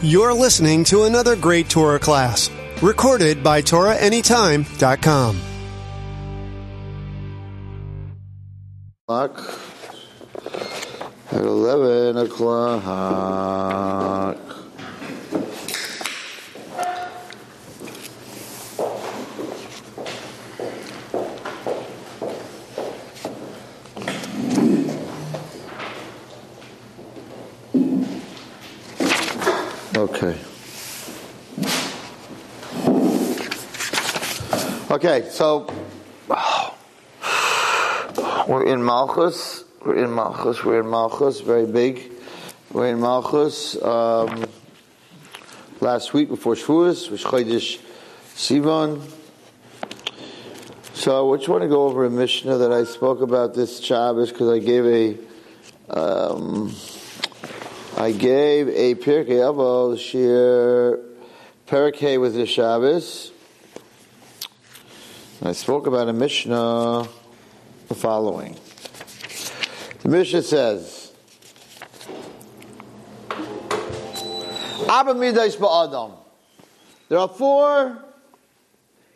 You're listening to another great Torah class, recorded by TorahAnytime.com. At 11 o'clock. Okay. Okay, so we're in Malchus. We're in Malchus. We're in Malchus. Very big. We're in Malchus. Um, last week before Shavuos was Chodesh Sivan. So I just want to go over a Mishnah that I spoke about this Shabbos because I gave a um, I gave a Pirkei Avos Shir Pirkei with the Shabbos. I spoke about a Mishnah the following. The Mishnah says, Abba Midais Ba'adam. There are four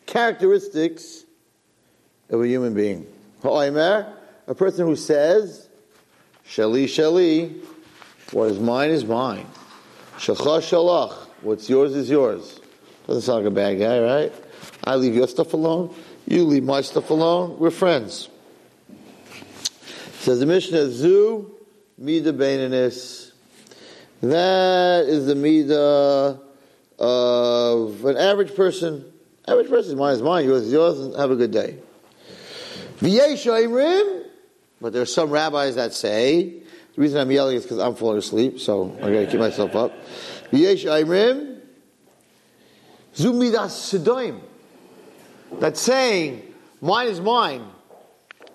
characteristics of a human being. Ha'omer, a person who says, Shali Shali, what is mine is mine. Shalcha Shalach, what's yours is yours. Doesn't sound like a bad guy, right? I leave your stuff alone, you leave my stuff alone, we're friends. Says the Mishnah, is Zu Mida Bainanis. That is the Mida of an average person. Average person, mine is mine, yours is yours, have a good day. But there are some rabbis that say, the reason I'm yelling is because I'm falling asleep, so I gotta keep myself up. V'yesh Aimrim, Zu Midas Sedoim. That's saying, mine is mine,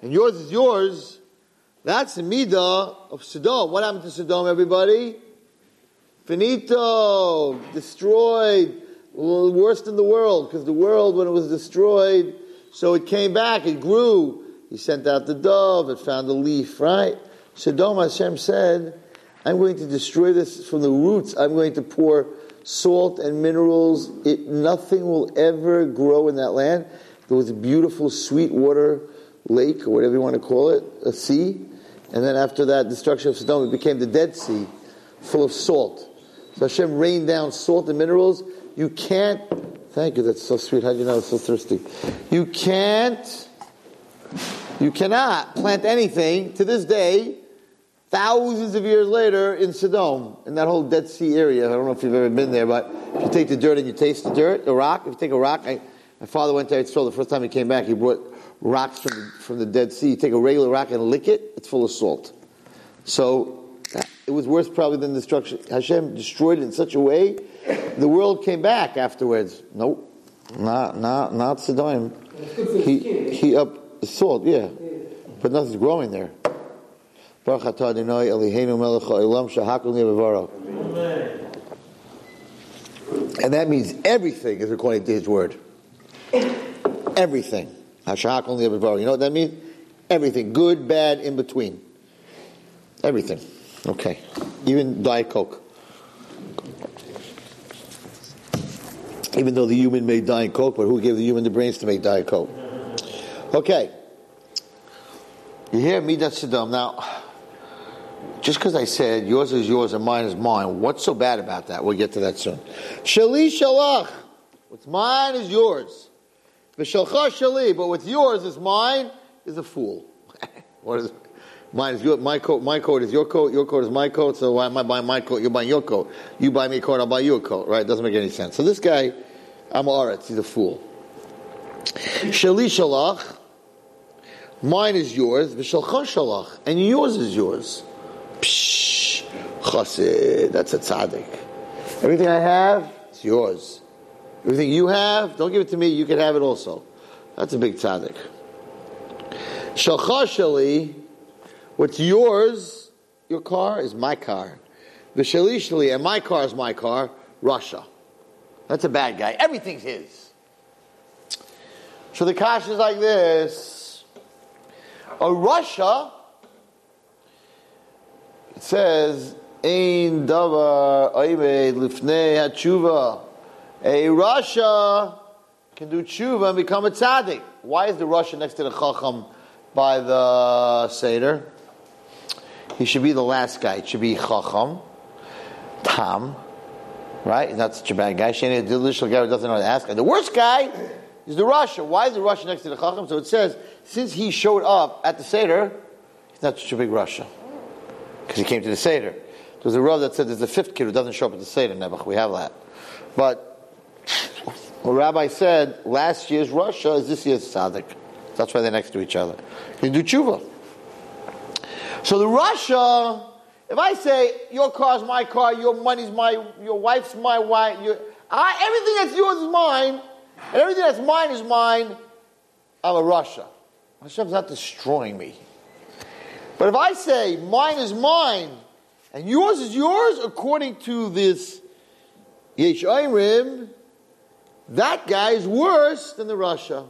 and yours is yours, that's the midah of Sodom. What happened to Sodom, everybody? Finito, destroyed, worst in the world, because the world, when it was destroyed, so it came back, it grew. He sent out the dove, it found the leaf, right? Sodom, Hashem said, I'm going to destroy this from the roots. I'm going to pour salt and minerals. It, nothing will ever grow in that land. There was a beautiful sweet water lake, or whatever you want to call it, a sea. And then after that destruction of Sodom, it became the Dead Sea, full of salt. So Hashem rained down salt and minerals. You can't, thank you, that's so sweet. How do you know it's so thirsty? You can't, you cannot plant anything to this day, thousands of years later in Sodom, in that whole Dead Sea area. I don't know if you've ever been there, but if you take the dirt and you taste the dirt, the rock, if you take a rock, I, my father went there, told the first time he came back, he brought rocks from the, from the Dead Sea. You take a regular rock and lick it, it's full of salt. So it was worse probably than destruction. Hashem destroyed it in such a way, the world came back afterwards. Nope, not not not Sodom. He he up the salt, yeah, but nothing's growing there. And that means everything is according to His word. Everything. Hashahak only You know what that means? Everything. Good, bad, in between. Everything. Okay. Even Diet Coke. Even though the human made Diet Coke, but who gave the human the brains to make Diet Coke? Okay. You hear Midat Sodom. Now, just because I said yours is yours and mine is mine, what's so bad about that? We'll get to that soon. Shali Shalach. What's mine is yours. V'shalcha shali, but what's yours is mine, is a fool. what is Mine is your, my coat, my coat is your coat, your coat is my coat, so why am I buying my coat, you're buying your coat. You buy me a coat, I'll buy you a coat, right? It doesn't make any sense. So this guy, I'm Aretz, he's a fool. Shali shalach, mine is yours, v'shalcha shalach, and yours is yours. Psh, chassid, that's a tzaddik. Everything I have, it's yours. Everything you have, don't give it to me, you can have it also. That's a big tzaddik. Shalchashali, what's yours, your car, is my car. The shalishali, and my car is my car, Rasha. That's a bad guy. Everything's his. So the kash is like this. A Rasha, it says, Ein davar oimed lifnei hatshuva. A Rasha can do tshuva and become a tzaddik. Why is the Rasha next to the Chacham by the Seder? He should be the last guy. It should be Chacham, Tam, right? He's not such a bad guy. Shani, the delusional guy who doesn't know how to ask. And the worst guy is the Rasha. Why is the Rasha next to the Chacham? So it says, since he showed up at the Seder, he's not such a big Rasha. Because he came to the Seder. There's a row that said there's a fifth kid who doesn't show up at the Seder, Nebuch. We have that. But what Rabbi said, last year's Rasha is this year's Tzaddik. That's why they're next to each other. You do tshuva. So the Rasha, if I say your car's my car, your money's my, your wife's my wife, your, I, everything that's yours is mine, and everything that's mine is mine, I'm a Rasha. Hashem's not destroying me. But if I say mine is mine, and yours is yours, according to this Yesh Ayrim, that guy is worse than the Rasha.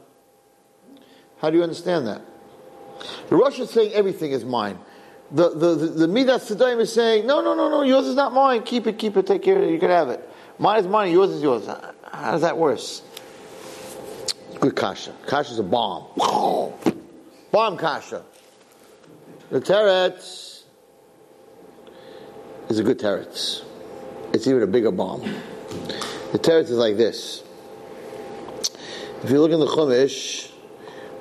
How do you understand that? The Rasha is saying everything is mine. The, the, the, the Midas Sedaim is saying, no, no, no, no, yours is not mine. Keep it, keep it, take care of it, you can have it. Mine is mine, yours is yours. How is that worse? Good kasha. Kasha is a bomb. Bomb kasha. The teretz is a good teretz. It's even a bigger bomb. The teretz is like this. If you look in the Chumash,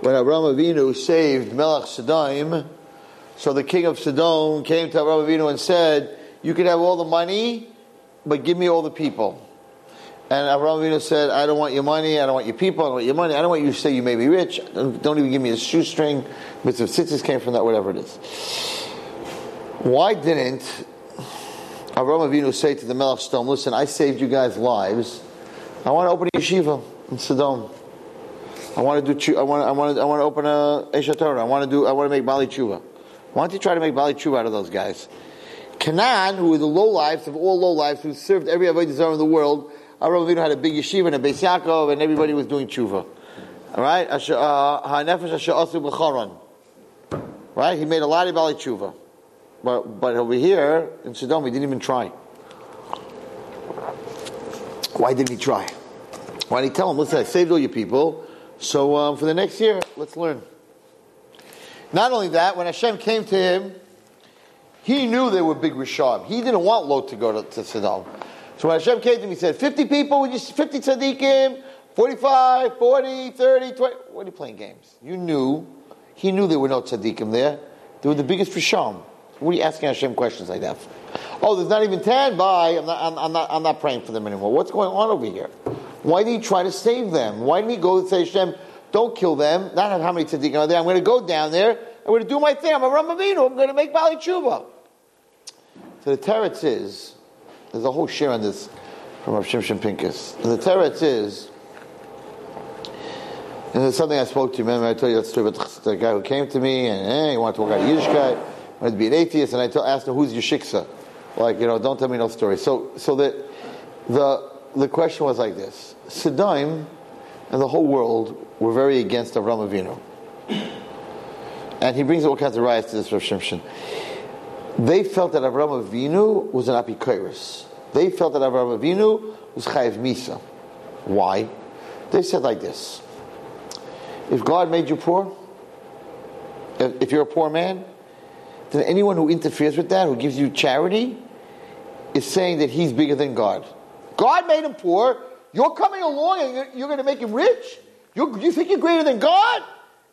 when Abraham Avinu saved Melech Sedaim, so the king of Sodom came to Abraham Avinu and said, "You can have all the money, but give me all the people." And Abraham Avinu said, "I don't want your money. I don't want your people. I don't want your money. I don't want you to say you may be rich. Don't, even give me a shoestring." Mitzvah tzitzis came from that, whatever it is. Why didn't Abraham Avinu say to the Melech Sodom, "Listen, I saved you guys' lives. I want to open a yeshiva in Sodom." I want to do. I want. I want. To, I want to open a Aish HaTorah. I want to do. I want to make Bali Tshuva. Why don't you try to make Bali Tshuva out of those guys? Canaan, who were the low lives of all low lives, who served every Avodah in the world, Avraham Avinu had a big yeshiva and a Beis Yaakov, and everybody was doing Tshuva. All right, Ha'nefesh Asu B'Charon. Right, he made a lot of Bali Tshuva, but but over here in Sodom, he didn't even try. Why didn't he try? Why didn't he tell him, "Listen, I saved all your people." So um, for the next year, let's learn. Not only that, when Hashem came to him, he knew they were big Rishab. He didn't want Lot to go to, to. So when Hashem came to him, he said, 50 people, would you, 50 tzaddikim, 45, 40, 30, 20. What are you playing games? You knew. He knew there were no tzaddikim there. They were the biggest Risham. What are you asking Hashem questions like that? Oh, there's not even 10. Bye. I'm not, I'm, I'm, not, I'm not praying for them anymore. What's going on over here? Why did he try to save them? Why didn't he go and say, Hashem, don't kill them? Not how many tzaddikim are there. I'm going to go down there. I'm going to do my thing. I'm a Ramavinu. I'm going to make Bali Tshuva. So the teretz is, there's a whole share on this from Rav Shimshon. And the teretz is, and there's something I spoke to. Remember, I told you that story about the guy who came to me and eh, he wanted to work out a Yiddish guy, wanted to be an atheist, and I told, asked him, "Who's your shiksa?" Like, you know, don't tell me no story. So, so that the the question was like this: Sedaim and the whole world were very against Avram Avinu, and he brings all kinds of riots to this Rav Shimshon. They felt that Avram Avinu was an apikoros. They felt that Avram Avinu was chayiv misa. Why? They said like this: If God made you poor, if if you're a poor man, then anyone who interferes with that, who gives you charity, is saying that he's bigger than God. God made him poor. You're coming along and you're, you're going to make him rich. You're, you think you're greater than God?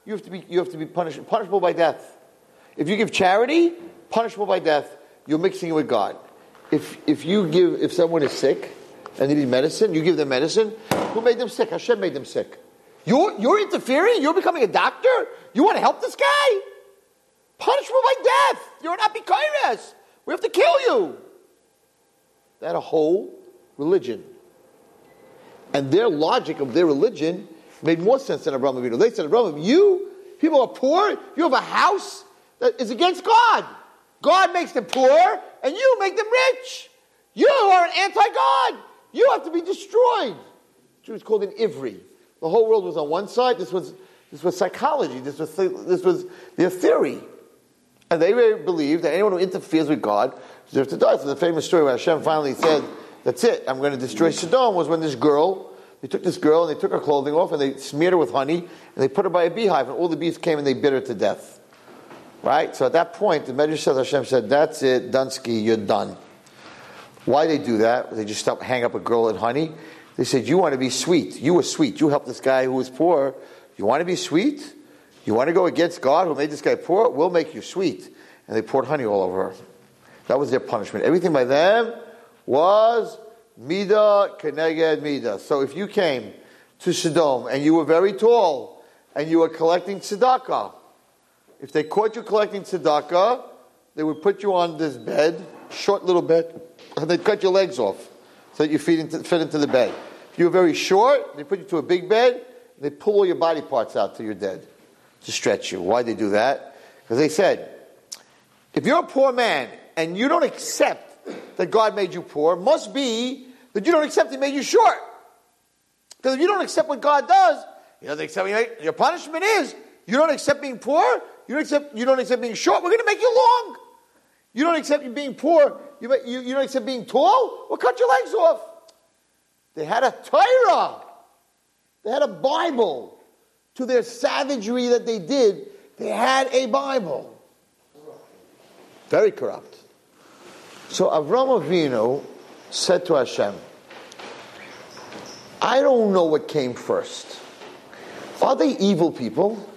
You have to be. You have to be punished, punishable by death. If you give charity, punishable by death. You're mixing it with God. If if you give, if someone is sick and they need medicine, you give them medicine. Who made them sick? Hashem made them sick. You're you're interfering. You're becoming a doctor. You want to help this guy? Punishable by death. You're an apikoros. We have to kill you. That a whole religion. And their logic of their religion made more sense than Abraham Avinu. They said, Abraham, you, people are poor, you have a house that is against God. God makes them poor, and you make them rich. You are an anti-God. You have to be destroyed. Jews called an Ivri. The whole world was on one side. This was, this was psychology. This was, this was their theory. And they believed that anyone who interferes with God, deserve to die. So the famous story where Hashem finally said, that's it, I'm going to destroy Sodom, was when this girl, they took this girl and they took her clothing off and they smeared her with honey and they put her by a beehive and all the bees came and they bit her to death. Right? So at that point, the Medrash Hashem said, that's it, Dunsky, you're done. Why they do that? They just stop, hang up a girl in honey. They said, you want to be sweet. You were sweet. You helped this guy who was poor. You want to be sweet? You want to go against God who made this guy poor? We'll make you sweet. And they poured honey all over her. That was their punishment. Everything by them was Mida Keneged Mida. So if you came to Sodom and you were very tall and you were collecting tzedakah, if they caught you collecting tzedakah, they would put you on this bed, short little bed, and they'd cut your legs off so that you fit into, fit into the bed. If you were very short, they put you to a big bed, and they pull all your body parts out till you're dead to stretch you. Why they do that? Because they said, if you're a poor man and you don't accept that God made you poor must be that you don't accept He made you short. Because if you don't accept what God does, you don't accept your punishment is you don't accept being poor, you don't accept you don't accept being short. We're going to make you long. You don't accept you being poor. You, you, you don't accept being tall. We'll cut your legs off. They had a Torah. They had a Bible. To their savagery that they did, they had a Bible. Very corrupt. So Avram Avinu said to Hashem, I don't know what came first. Are they evil people?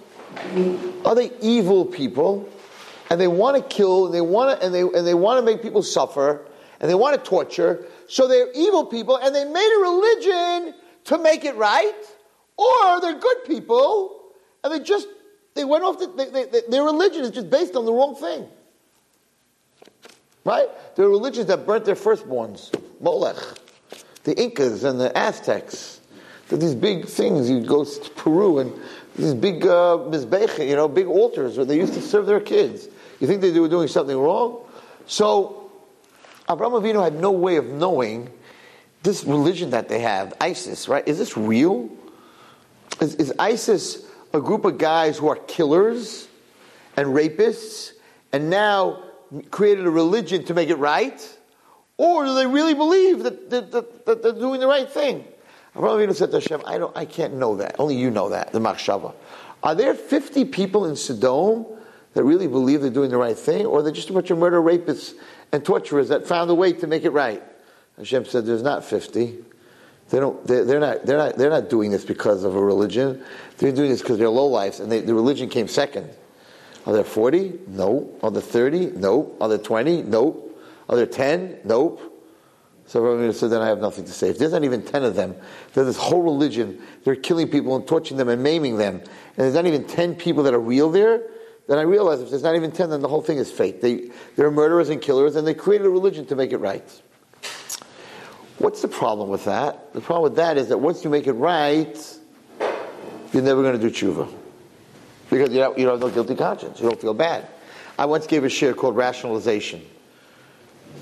Are they evil people? And they want to kill, and they want to, and they, and they want to make people suffer, and they want to torture. So they're evil people, and they made a religion to make it right, or they're good people, and they just they went off. The, they, they, their religion is just based on the wrong thing. Right? There are religions that burnt their firstborns. Molech. The Incas and the Aztecs. These big things. You go to Peru and these big uh, you know, big altars where they used to serve their kids. You think they were doing something wrong? So, Abraham Avinu had no way of knowing this religion that they have, ISIS, right? Is this real? Is, is ISIS a group of guys who are killers and rapists and now created a religion to make it right? Or do they really believe that, that, that, that they're doing the right thing? Avraham Avinu said to Hashem, I, don't, I can't know that. Only you know that, the Machshava. Are there 50 people in Sodom that really believe they're doing the right thing? Or they're just a bunch of murder rapists and torturers that found a way to make it right? Hashem said, there's not 50. They don't, they're, they're, not, they're, not, they're not doing this because of a religion. They're doing this because they're low lives, and they, the religion came second. Are there 40? No. Are there 30? No. Are there 20? Nope. Are there 10? Nope. So said, then I have nothing to say. If there's not even 10 of them, there's this whole religion, they're killing people and torturing them and maiming them, and there's not even 10 people that are real there, then I realize if there's not even 10, then the whole thing is fake. They, they're murderers and killers, and they created a religion to make it right. What's the problem with that? The problem with that is that once you make it right, you're never going to do tshuva. Because you, don't, you don't have no guilty conscience. You don't feel bad. I once gave a share called rationalization.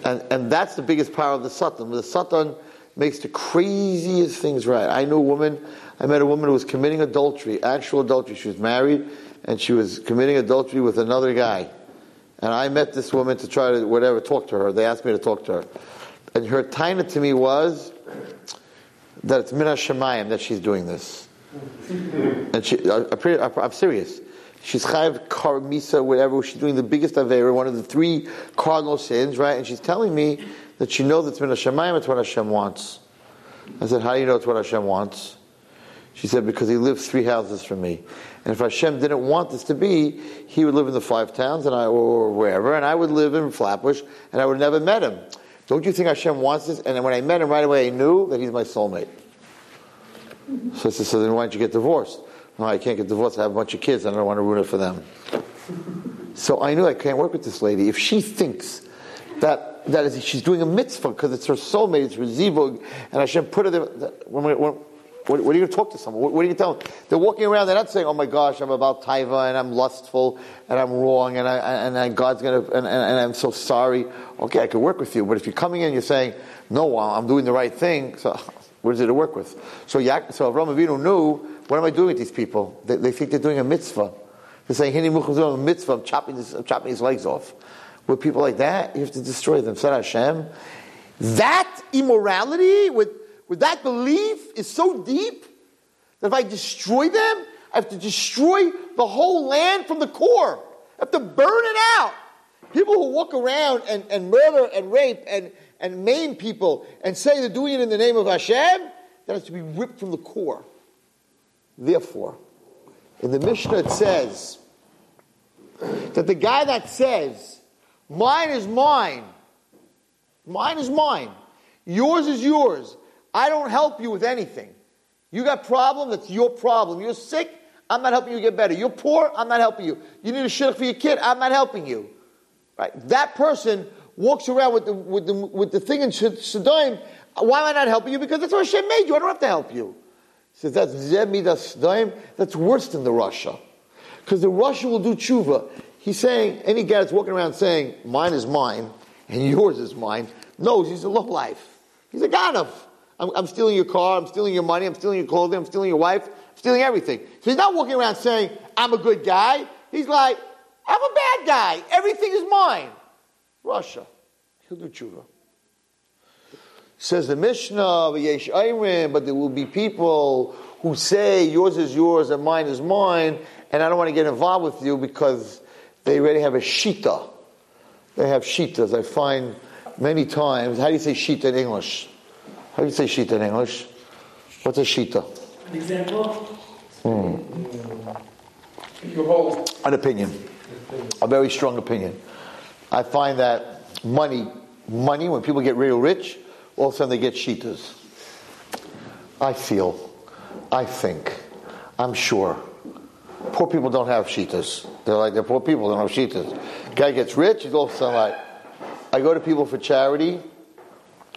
And, and that's the biggest power of the Satan. The Satan makes the craziest things right. I knew a woman, I met a woman who was committing adultery, actual adultery. She was married and she was committing adultery with another guy. And I met this woman to try to, whatever, talk to her. They asked me to talk to her. And her taina to me was that it's Mina Shemayim that she's doing this. And she, uh, I, am serious. She's chayav karmisa, whatever. She's doing the biggest avera, one of the three cardinal sins, right? And she's telling me that she knows it's it's Mina Shemayim, it's what Hashem wants. I said, how do you know it's what Hashem wants? She said, because he lives three houses from me. And if Hashem didn't want this to be, he would live in the five towns and I, or wherever, and I would live in Flatbush, and I would never met him. Don't you think Hashem wants this? And when I met him right away, I knew that he's my soulmate. So I said, so then why don't you get divorced? No, I can't get divorced. I have a bunch of kids and I don't want to ruin it for them. So I knew I can't work with this lady. If she thinks that, that is, she's doing a mitzvah because it's her soulmate, it's her zivug, and Hashem put her there, when, when, when, what, what, are you going to talk to someone? What, what, are you going to tell them? They're walking around, they're not saying, oh my gosh, I'm about taiva and I'm lustful and I'm wrong and, I, and, and God's going to, and, and, and, I'm so sorry. Okay, I could work with you. But if you're coming in, you're saying, no, I'm doing the right thing. So what is it to work with? So, so Avraham Avinu knew, what am I doing with these people? They, they think they're doing a mitzvah. They're saying, Hini a mitzvah, I'm chopping, this, I'm chopping his legs off. with people like that, you have to destroy them. Said Hashem. That immorality, with, with that belief, is so deep that if I destroy them, I have to destroy the whole land from the core. I have to burn it out. People who walk around and, and murder and rape and, and maim people and say they're doing it in the name of Hashem, that has to be ripped from the core. Therefore, in the Mishnah it says that the guy that says, mine is mine, mine is mine, yours is yours, I don't help you with anything. You got a problem, that's your problem. You're sick, I'm not helping you get better. You're poor, I'm not helping you. You need a shidduch for your kid, I'm not helping you. Right? That person walks around with the, with the, with the thing in Sodom. Why am I not helping you? Because that's what Hashem made you. I don't have to help you. He says that's Zemidas Sodom. That's worse than the Rasha. Because the Rasha will do tshuva. He's saying, any guy that's walking around saying, mine is mine and yours is mine, knows he's a low life. He's a Ganav. I'm, I'm stealing your car, I'm stealing your money, I'm stealing your clothing, I'm stealing your wife, I'm stealing everything. So he's not walking around saying, I'm a good guy. He's like, I'm a bad guy. Everything is mine. Rasha. He'll do tshuva. Says the Mishnah, but there will be people who say yours is yours and mine is mine, and I don't want to get involved with you because they already have a shita. They have shitas. I find many times. How do you say shita in English? How do you say shita in English? What's a shita? An example? Hmm. An opinion a very strong opinion. I find that money, money, when people get real rich, all of a sudden they get shitas. I feel, I think, I'm sure. Poor people don't have shitas. They're like, they're poor people, they don't have shitas. Guy gets rich, he's all of a sudden like, I go to people for charity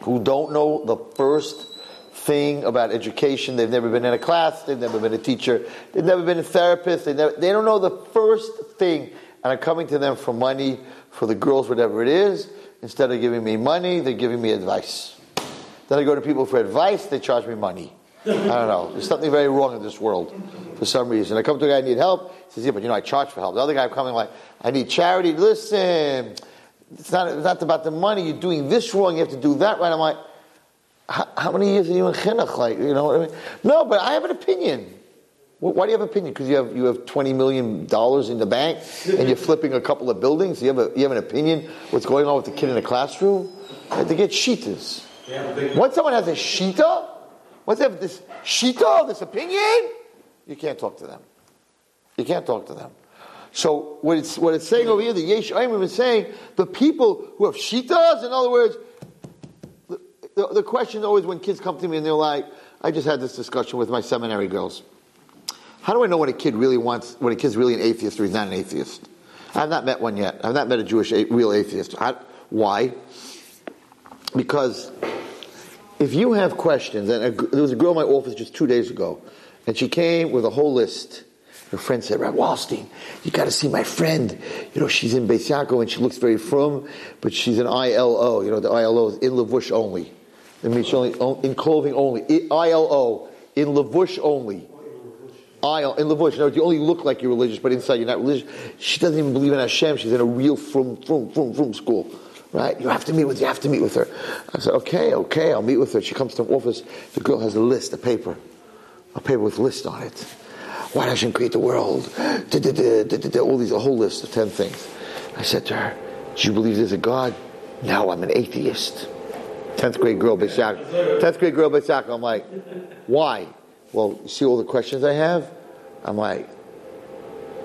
who don't know the first thing about education. They've never been in a class, they've never been a teacher, they've never been a therapist, they, never, they don't know the first thing and I'm coming to them for money for the girls, whatever it is. Instead of giving me money, they're giving me advice. Then I go to people for advice, they charge me money. I don't know. There's something very wrong in this world for some reason. I come to a guy, I need help. He says, Yeah, but you know, I charge for help. The other guy coming like, I need charity. Listen, it's not, it's not about the money. You're doing this wrong. You have to do that right. I'm like, how, many years are you in chinuch? Like, you know what I mean? No, but I have an opinion. Why do you have opinion? Because you have you have twenty million dollars in the bank and you're flipping a couple of buildings. You have a you have an opinion what's going on with the kid in the classroom. They get shitas. Once someone has a shita, once they have this shita, this opinion, you can't talk to them. You can't talk to them. So what it's what it's saying over here, the Yesh Aimim is saying the people who have shitas, in other words, the, the, the question always when kids come to me and they're like, I just had this discussion with my seminary girls. How do I know when a kid really wants, when a kid's really an atheist or he's not an atheist? I've not met one yet. I've not met a Jewish a- real atheist. I, why? Because if you have questions, and a, there was a girl in my office just two days ago, and she came with a whole list. Her friend said, Rabbi Wallerstein, you got to see my friend. You know, she's in Beis Yaakov and she looks very frum, but she's an ILO. You know, the ILO is in Lavush only. It means only in clothing only. ILO, in Lavush only aisle in. In other words, you only look like you're religious, but inside you're not religious. She doesn't even believe in Hashem. She's in a real from from from from school. Right? You have to meet with you have to meet with her. I said, okay, okay, I'll meet with her. She comes to the office. The girl has a list, a paper, a paper with a list on it. Why does Hashem create the world? All these, a whole list of ten things. I said to her, "Do you believe there's a God?" No, I'm an atheist. Tenth grade girl, Bishak. Tenth grade girl, Bishak. I'm like, why? well, you see all the questions I have? I'm like,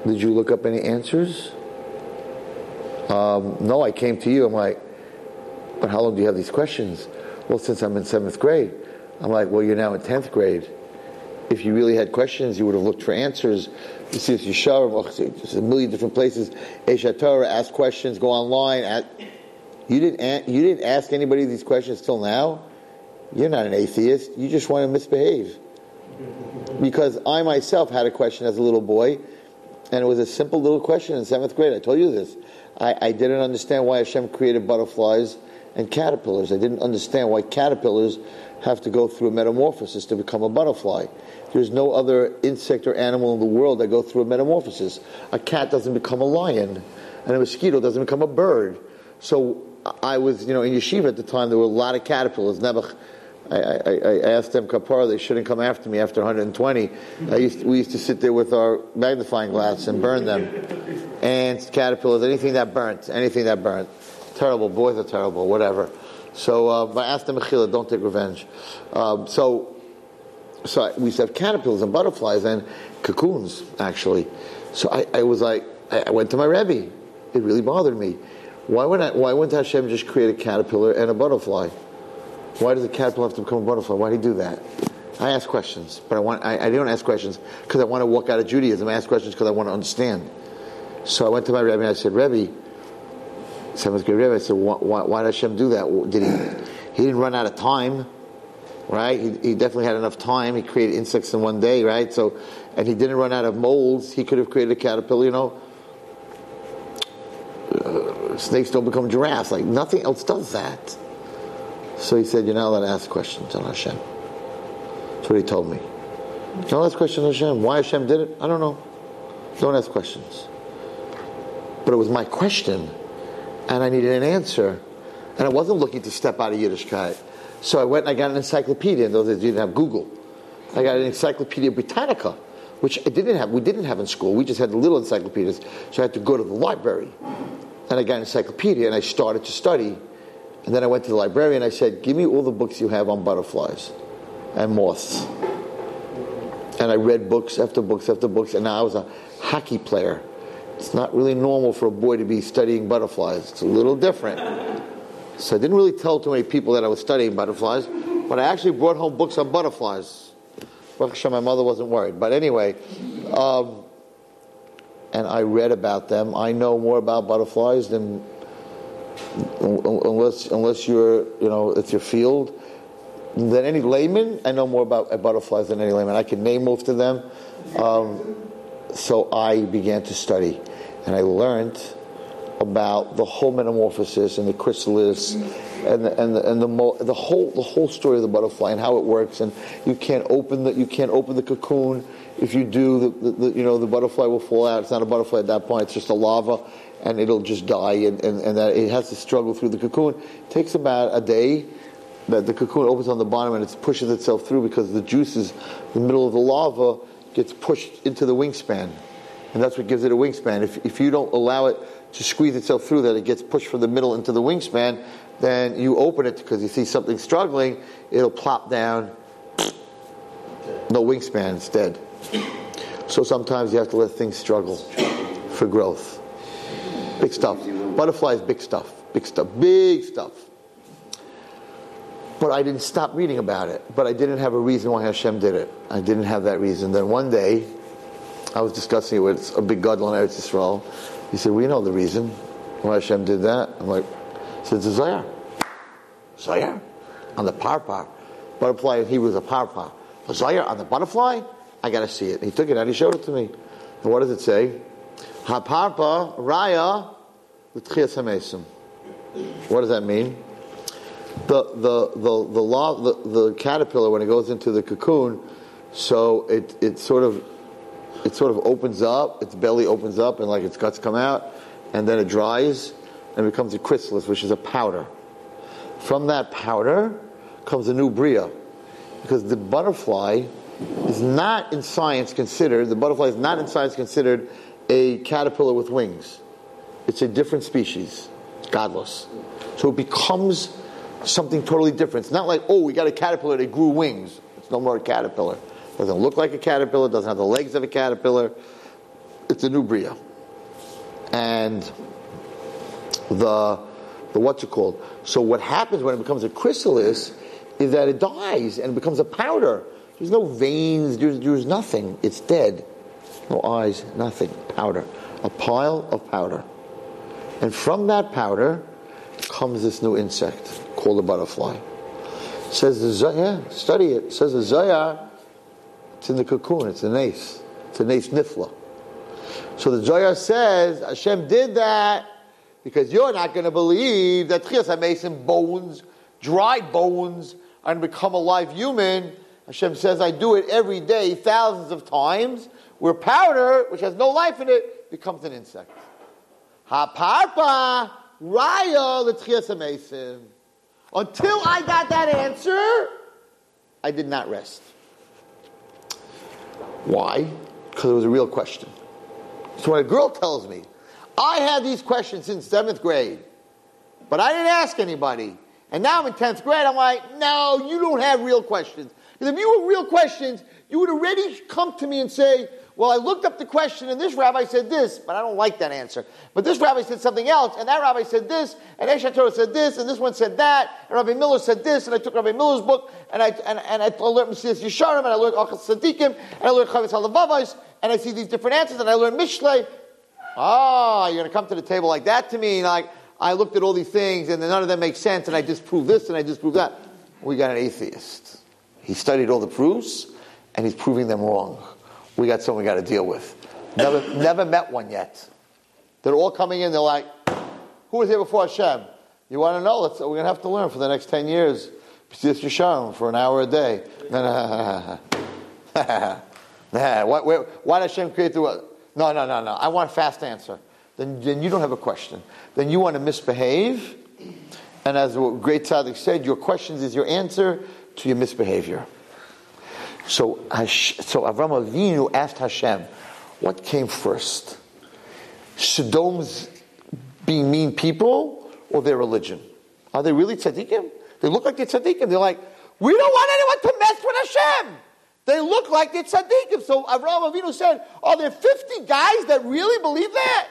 did you look up any answers? Um, no, I came to you. I'm like, but how long do you have these questions? Well, since I'm in seventh grade. I'm like, well, you're now in tenth grade. If you really had questions, you would have looked for answers. You see this Yesharim, there's a million different places. Aish HaTorah, ask questions, go online. You didn't you didn't ask anybody these questions till now. You're not an atheist. You just want to misbehave. Because I myself had a question as a little boy, and it was a simple little question in seventh grade. I told you this. I, I didn't understand why Hashem created butterflies and caterpillars. I didn't understand why caterpillars have to go through a metamorphosis to become a butterfly. There's no other insect or animal in the world that go through a metamorphosis. A cat doesn't become a lion, and a mosquito doesn't become a bird. So I was, you know, in yeshiva at the time. There were a lot of caterpillars. I, I, I asked them kapara. They shouldn't come after me after 120. Used to, we used to sit there with our magnifying glass and burn them. Ants, caterpillars, anything that burnt, anything that burnt. Terrible. Boys are terrible. Whatever. So uh, I asked them, Mechila, don't take revenge. Um, so, so we used to have caterpillars and butterflies and cocoons actually. So I, I was like, I, I went to my Rebbe. It really bothered me. Why would I, why wouldn't Hashem just create a caterpillar and a butterfly? Why does a caterpillar have to become a butterfly? Why did he do that? I ask questions, but I want I, I don't ask questions because I want to walk out of Judaism. I ask questions because I want to understand. So I went to my Rebbe and I said, Rebbe, seventh grade Rebbe, I said, why, why, why did Hashem do that? Did he? He didn't run out of time, right? He, he definitely had enough time. He created insects in one day, right? So, and he didn't run out of molds. He could have created a caterpillar, you know. Uh, snakes don't become giraffes. Like nothing else does that. So he said, You're not allowed to ask questions on Hashem. That's what he told me. Don't ask questions on Hashem. Why Hashem did it? I don't know. Don't ask questions. But it was my question, and I needed an answer. And I wasn't looking to step out of Yiddishkeit. So I went and I got an encyclopedia. In those days, didn't have Google. I got an Encyclopedia Britannica, which I didn't have. We didn't have in school. We just had little encyclopedias. So I had to go to the library, and I got an encyclopedia, and I started to study. And then I went to the librarian and I said, Give me all the books you have on butterflies and moths. And I read books after books after books, and now I was a hockey player. It's not really normal for a boy to be studying butterflies, it's a little different. So I didn't really tell too many people that I was studying butterflies, but I actually brought home books on butterflies. Baruch my mother wasn't worried. But anyway, um, and I read about them. I know more about butterflies than unless unless you're you know it's your field than any layman. I know more about butterflies than any layman. I can name most of them. Um, so I began to study, and I learned about the whole metamorphosis and the chrysalis and the, and the, and the, the whole the whole story of the butterfly and how it works. And you can't open the you can't open the cocoon. If you do, the, the, you know the butterfly will fall out. It's not a butterfly at that point. It's just a larva and it'll just die, and, and, and that it has to struggle through the cocoon. It takes about a day that the cocoon opens on the bottom and it pushes itself through because the juices, the middle of the larva gets pushed into the wingspan. And that's what gives it a wingspan. If, if you don't allow it to squeeze itself through that, it gets pushed from the middle into the wingspan, then you open it because you see something struggling, it'll plop down. No wingspan, it's dead. So sometimes you have to let things struggle for growth. Big stuff. Butterflies, big stuff. Big stuff. Big stuff. But I didn't stop reading about it. But I didn't have a reason why Hashem did it. I didn't have that reason. Then one day, I was discussing it with a big gadol in Eretz Yisrael. He said, "We know the reason why Hashem did that." I'm like, "He said, "It's Zohar, Zohar on the parpar. Butterfly Hebrew is a parpar. A Zohar on the butterfly. I got to see it." He took it out. He showed it to me. And what does it say? Haparpa raya l'tchias hamesim. What does that mean? The the the the, law, the the caterpillar when it goes into the cocoon, so it it sort of it sort of opens up, its belly opens up, and like its guts come out, and then it dries and becomes a chrysalis, which is a powder. From that powder comes a new bria, because the butterfly is not in science considered. The butterfly is not in science considered a caterpillar with wings. It's a different species, godless. So it becomes something totally different. It's not like, oh, we got a caterpillar, that grew wings. It's no more a caterpillar. It doesn't look like a caterpillar, doesn't have the legs of a caterpillar. It's a new bria. And the, the what's it called? So what happens when it becomes a chrysalis is that it dies and becomes a powder. There's no veins, there's, there's nothing. It's dead. No eyes, nothing. Powder. A pile of powder. And from that powder comes this new insect called a butterfly. Says the Zohar, study it. says the Zohar, it's in the cocoon, it's a nace. It's a nace nifla. So the Zohar says Hashem did that because you're not going to believe that Tchias HaMesim bones, dried bones, to become a live human. Hashem says, I do it every day, thousands of times, where powder, which has no life in it, becomes an insect. Haparpa Raya l'tchias Until I got that answer, I did not rest. Why? Because it was a real question. So when a girl tells me, I had these questions in seventh grade, but I didn't ask anybody, and now I'm in 10th grade, I'm like, no, you don't have real questions. Because if you had real questions, you would already come to me and say, well, I looked up the question and this rabbi said this, but I don't like that answer. But this rabbi said something else, and that rabbi said this, and Aish HaTorah said this, and this one said that, and Rabbi Miller said this, and I took Rabbi Miller's book, and I, and, and I learned Mesilas Yesharim, and I learned Achas Tzadikim, and I learned Chovos Halevavos, and I see these different answers, and I learned Mishlei. Ah, you're going to come to the table like that to me, like, I looked at all these things, and none of them make sense, and I disprove this, and I disprove that. We got an atheist. He studied all the proofs, and he's proving them wrong we got someone we got to deal with. Never, never met one yet. They're all coming in. They're like, "Who was here before Hashem?" You want to know? Let's, we're going to have to learn for the next ten years. B'siyas Yesharim for an hour a day. why, why did Hashem create the world? No, no, no, no. I want a fast answer. Then, then you don't have a question. Then you want to misbehave. And as the great tzaddik said, your questions is your answer to your misbehavior. So, so Avram Avinu asked Hashem, what came first? Sodom's being mean people or their religion? Are they really tzaddikim? They look like they're tzaddikim. They're like, we don't want anyone to mess with Hashem. They look like they're tzaddikim. So Avram Avinu said, are there 50 guys that really believe that?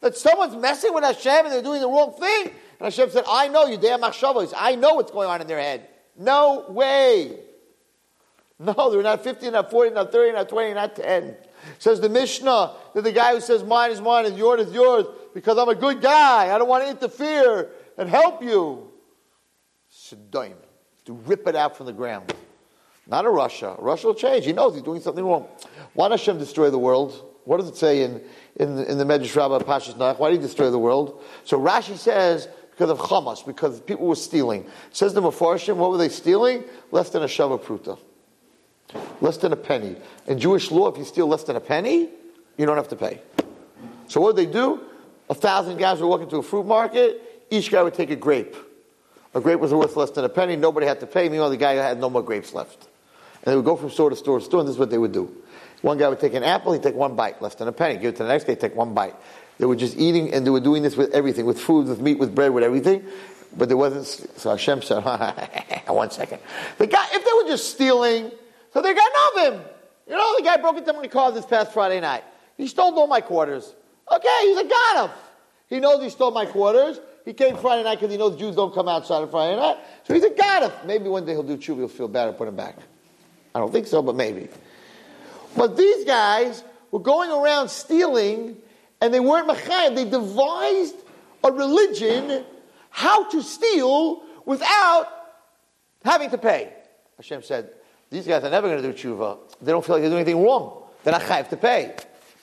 That someone's messing with Hashem and they're doing the wrong thing? And Hashem said, I know you, they're machshavos. I know what's going on in their head. No way. No, they're not 50, not 40, not 30, not 20, not 10. Says the Mishnah that the guy who says mine is mine and yours is yours because I'm a good guy. I don't want to interfere and help you. Shadoim. To rip it out from the ground. Not a Rasha. Rasha will change. He knows he's doing something wrong. Why does Hashem destroy the world? What does it say in, in, the, in the Medrash Rabbah Pashas Nach? Why did he destroy the world? So Rashi says because of Hamas, because people were stealing. Says the Mefarshim, what were they stealing? Less than a Shava Pruta. Less than a penny. In Jewish law, if you steal less than a penny, you don't have to pay. So what did they do? A thousand guys were walking to a fruit market. Each guy would take a grape. A grape was worth less than a penny. Nobody had to pay. Meanwhile, the guy had no more grapes left. And they would go from store to store to store, and this is what they would do. One guy would take an apple, he'd take one bite, less than a penny. Give it to the next guy, take one bite. They were just eating, and they were doing this with everything, with food, with meat, with bread, with everything. But there wasn't, so Hashem said, one second. The guy, if they were just stealing, so they got of him. You know, the guy broke into my car this past Friday night. He stole all my quarters. Okay, he's a god ganav. He knows he stole my quarters. He came Friday night because he knows Jews don't come outside on Friday night. So he's a ganav. Maybe one day he'll do tshuva, he'll feel bad and put him back. I don't think so, but maybe. But these guys were going around stealing, and they weren't machayim. They devised a religion how to steal without having to pay. Hashem said, these guys are never going to do tshuva. They don't feel like they're doing anything wrong. They're not chayiv to pay.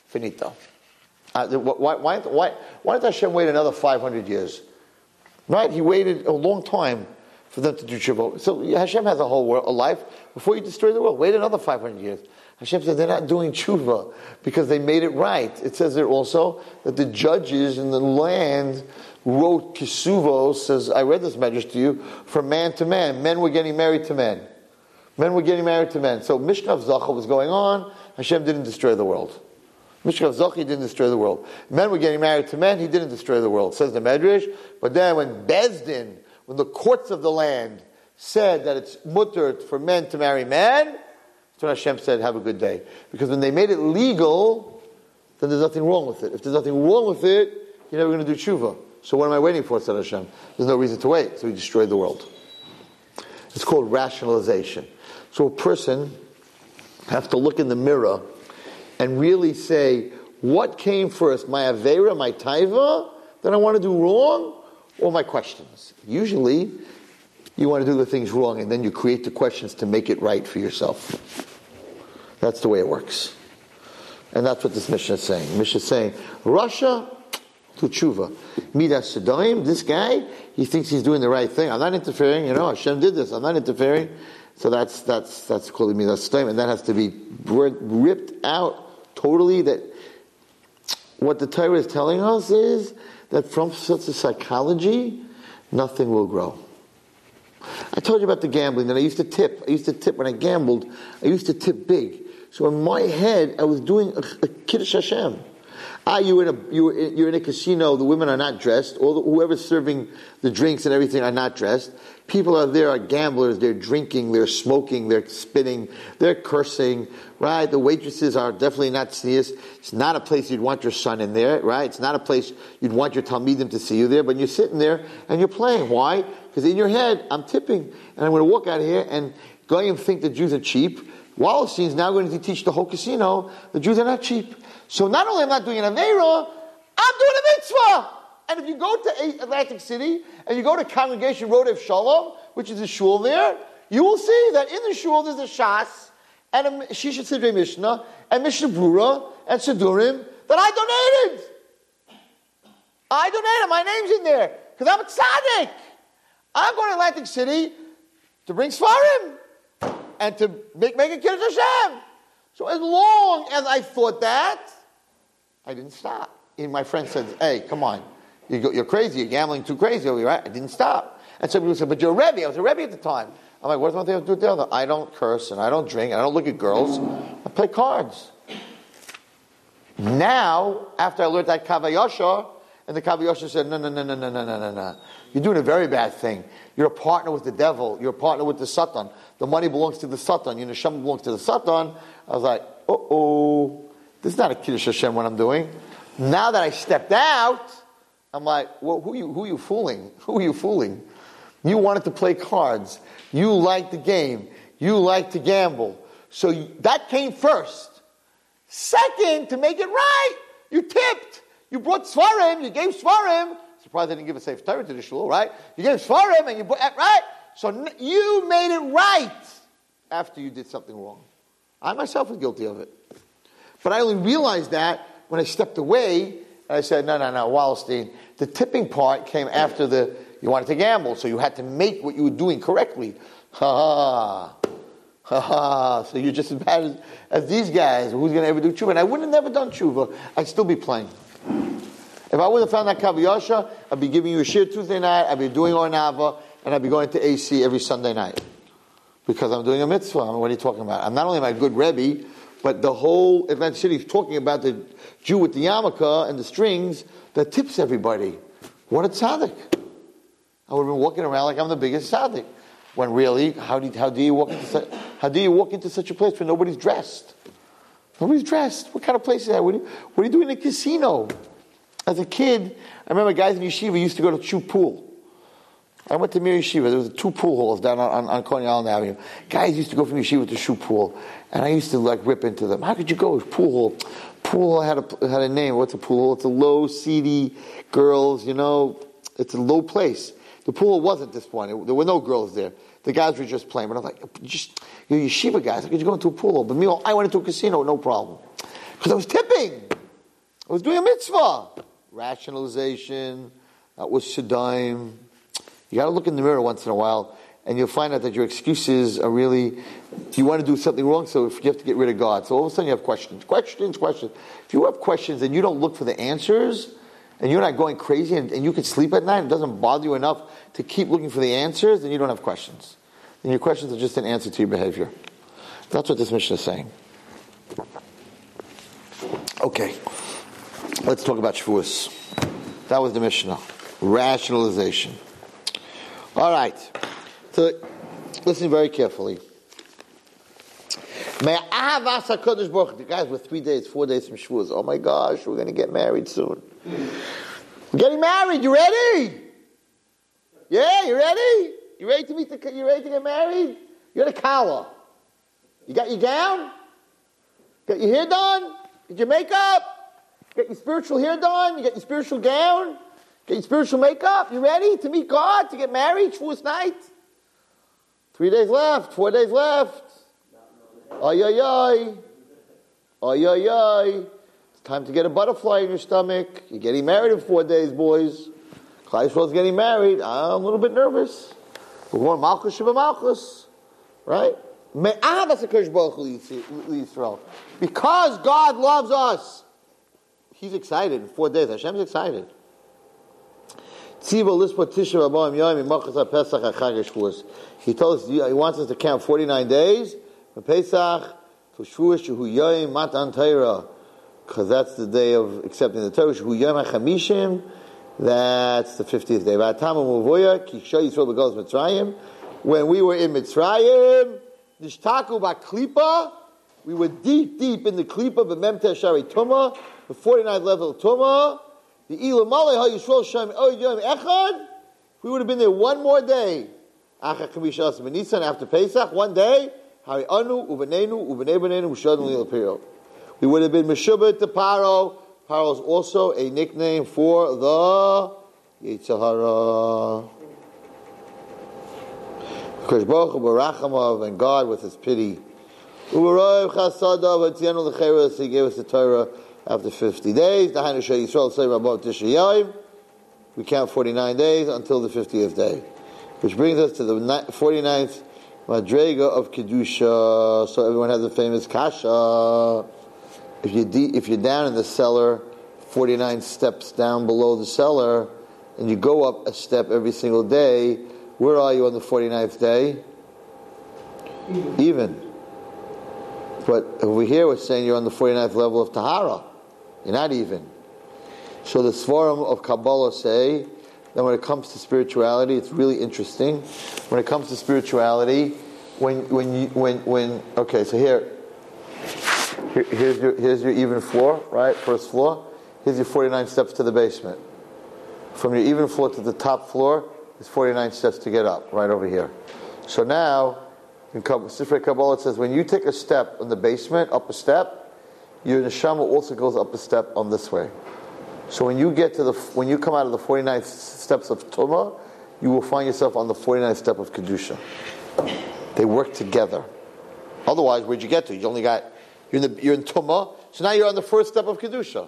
Finito. Uh, why, why, why, why did Hashem wait another 500 years? Right? He waited a long time for them to do tshuva. So Hashem has a whole world, a life before you destroy the world. Wait another 500 years. Hashem said they're not doing tshuva because they made it right. It says there also that the judges in the land wrote kisuvos, says, I read this message to you, from man to man. Men were getting married to men. Men were getting married to men. So Mishkav Zachar was going on. Hashem didn't destroy the world. Mishkav Zachar didn't destroy the world. Men were getting married to men. He didn't destroy the world, says the Medrash. But then when Bezdin, when the courts of the land said that it's mutter for men to marry men, when Hashem said, have a good day. Because when they made it legal, then there's nothing wrong with it. If there's nothing wrong with it, you're never going to do tshuva. So what am I waiting for, said Hashem? There's no reason to wait. So he destroyed the world. It's called rationalization. So a person has to look in the mirror and really say, what came first, my Avera, my Taiva, that I want to do wrong, or my questions? Usually, you want to do the things wrong, and then you create the questions to make it right for yourself. That's the way it works. And that's what this mission is saying. Mission is saying, Rasha to tshuva. Midas Sedaim, this guy, he thinks he's doing the right thing. I'm not interfering, you know, Hashem did this, I'm not interfering. So that's that's that's called midas stem, and that has to be ripped out totally. That what the Torah is telling us is that from such a psychology, nothing will grow. I told you about the gambling that I used to tip. I used to tip when I gambled. I used to tip big. So in my head, I was doing a, a Kiddush Hashem. Ah, you're in a you you're in a casino. The women are not dressed. All the, whoever's serving the drinks and everything are not dressed. People are there are gamblers. They're drinking. They're smoking. They're spitting. They're cursing. Right. The waitresses are definitely not sneers. It's not a place you'd want your son in there. Right. It's not a place you'd want your talmidim to see you there. But you're sitting there and you're playing. Why? Because in your head, I'm tipping, and I'm going to walk out of here and and think the Jews are cheap. Wallerstein's now going to teach the whole casino the Jews are not cheap. So not only am I not doing an Avera, I'm doing a mitzvah. And if you go to Atlantic City and you go to Congregation Rodev Shalom, which is a shul there, you will see that in the shul there's a Shas and a Shisha Sidrei Mishnah and Mishnah Brura and Sidurim that I donated. I donated. My name's in there because I'm a tzaddik. I'm going to Atlantic City to bring Svarim and to make, make a Kiddush Hashem. So as long as I thought that, I didn't stop. And my friend said, hey, come on. You're crazy. You're gambling too crazy over here, right? I didn't stop. And some people said, but you're a Rebbe. I was a Rebbe at the time. I'm like, what's one thing to do with the other? I don't curse and I don't drink and I don't look at girls. I play cards. Now, after I learned that Kavayasha, and the Kavayasha said, no, no, no, no, no, no, no, no, no. You're doing a very bad thing. You're a partner with the devil. You're a partner with the Satan. The money belongs to the Satan. Your neshama belongs to the Satan. I was like, uh oh, this is not a Kiddush Hashem what I'm doing. Now that I stepped out, I'm like, well, who you, who are you fooling? Who are you fooling? You wanted to play cards. You liked the game. You liked to gamble. So that came first. Second, to make it right, you tipped. You brought Svarim, you gave Svarim. Surprised they didn't give a safe Torah to the shul, right? You gave Svarim and you brought, eh, right? So you made it right after you did something wrong. I myself was guilty of it. But I only realized that when I stepped away and I said, no, no, no, Wallerstein, the tipping part came after the, you wanted to gamble, so you had to make what you were doing correctly. Ha ha. Ha ha. So you're just as bad as, as these guys. Who's going to ever do tshuva? And I wouldn't have never done tshuva. I'd still be playing. If I would have found that Kaviyasha, I'd be giving you a shir Tuesday night, I'd be doing Ornava, and I'd be going to AC every Sunday night. Because I'm doing a mitzvah. What are you talking about? I'm not only my good Rebbe, but the whole Atlantic City is talking about the Jew with the yarmulke and the strings that tips everybody. What a tzaddik. I would have been walking around like I'm the biggest tzaddik. When really, how do you, how do you walk into such, how do you walk into such a place where nobody's dressed? Nobody's dressed. What kind of place is that? What are you, what you doing in a casino? As a kid, I remember guys in yeshiva used to go to chew pool. I went to Mir Yeshiva. There was two pool halls down on, on, on Coney Island Avenue. Guys used to go from Yeshiva to shoe pool, and I used to like rip into them. How could you go? Pool hall. Pool hall had a, had a name. What's a pool? It's a low, seedy girls, you know. It's a low place. The pool wasn't this one. It, there were no girls there. The guys were just playing. But I'm like, just, you're Yeshiva guys. How could you go into a pool? But me, I went into a casino, no problem. Because I was tipping. I was doing a mitzvah. Rationalization. That was Shadaim you got to look in the mirror once in a while, and you'll find out that your excuses are really you want to do something wrong, so you have to get rid of God. So all of a sudden you have questions, questions, questions. If you have questions and you don't look for the answers, and you're not going crazy, and, and you can sleep at night, it doesn't bother you enough to keep looking for the answers, then you don't have questions. Then your questions are just an answer to your behavior. That's what this Mishnah is saying. Okay, let's talk about Shavuos. That was the Mishnah. Rationalization. All right. So listen very carefully. The guys, we're three days, four days from Shavuos. Oh my gosh, we're going to get married soon. We're getting married. You ready? Yeah, you ready? You ready to meet the? You ready to get married? You're the Kala. You got your gown? Got your hair done? Did your makeup? Get your spiritual hair done? You got your spiritual gown? Get your spiritual makeup. You ready to meet God, to get married, Shavuos night? Three days left, four days left. Ay, ay, ay. Ay, ay, ay. It's time to get a butterfly in your stomach. You're getting married in four days, boys. Kleisfeld's getting married. I'm a little bit nervous. We're going Malchus Shiva Malchus. Right? Because God loves us. He's excited in four days. Hashem's excited. He told us, he wants us to count 49 days for Pesach, for Shavuos, Shehu Yom Matan Torah, because that's the day of accepting the Torah, Shehu Yom HaChamishim, that's the 50th day. V'atam Muvoya, Ki Shah Yisrael Begolos Mitzrayim, when we were in Mitzrayim, Nishtaku Baklipa, we were deep, deep in the Klipa, B'mem Shari Tumah, the 49th level of Tumah, Echad, we would have been there one more day. After Pesach, one day, We would have been Meshubah to Paro. Paro is also a nickname for the Yetzer Hara. And God with His pity. He gave us the Torah after 50 days. The Hainu Shei Yisrael say Rabot Tisha We count 49 days until the 50th day. Which brings us to the 49th Madrega of Kedusha. So everyone has the famous Kasha. If, you de- if you're down in the cellar, 49 steps down below the cellar, and you go up a step every single day, where are you on the 49th day? Even. Even. But over here we're saying you're on the 49th level of Tahara. You're not even. So the Svarim of Kabbalah say that when it comes to spirituality, it's really interesting. When it comes to spirituality, when when you when when okay, so here, here here's your here's your even floor, right? First floor. Here's your 49 steps to the basement. From your even floor to the top floor is 49 steps to get up, right over here. So now, in Sifrei Kabbalah, it says when you take a step in the basement, up a step, your neshama also goes up a step on this way. So when you get to the when you come out of the 49th steps of Tumah, you will find yourself on the 49th step of Kedusha. They work together. Otherwise, where'd you get to? You only got you're in the, you're in Tumah, so now you're on the first step of Kedusha.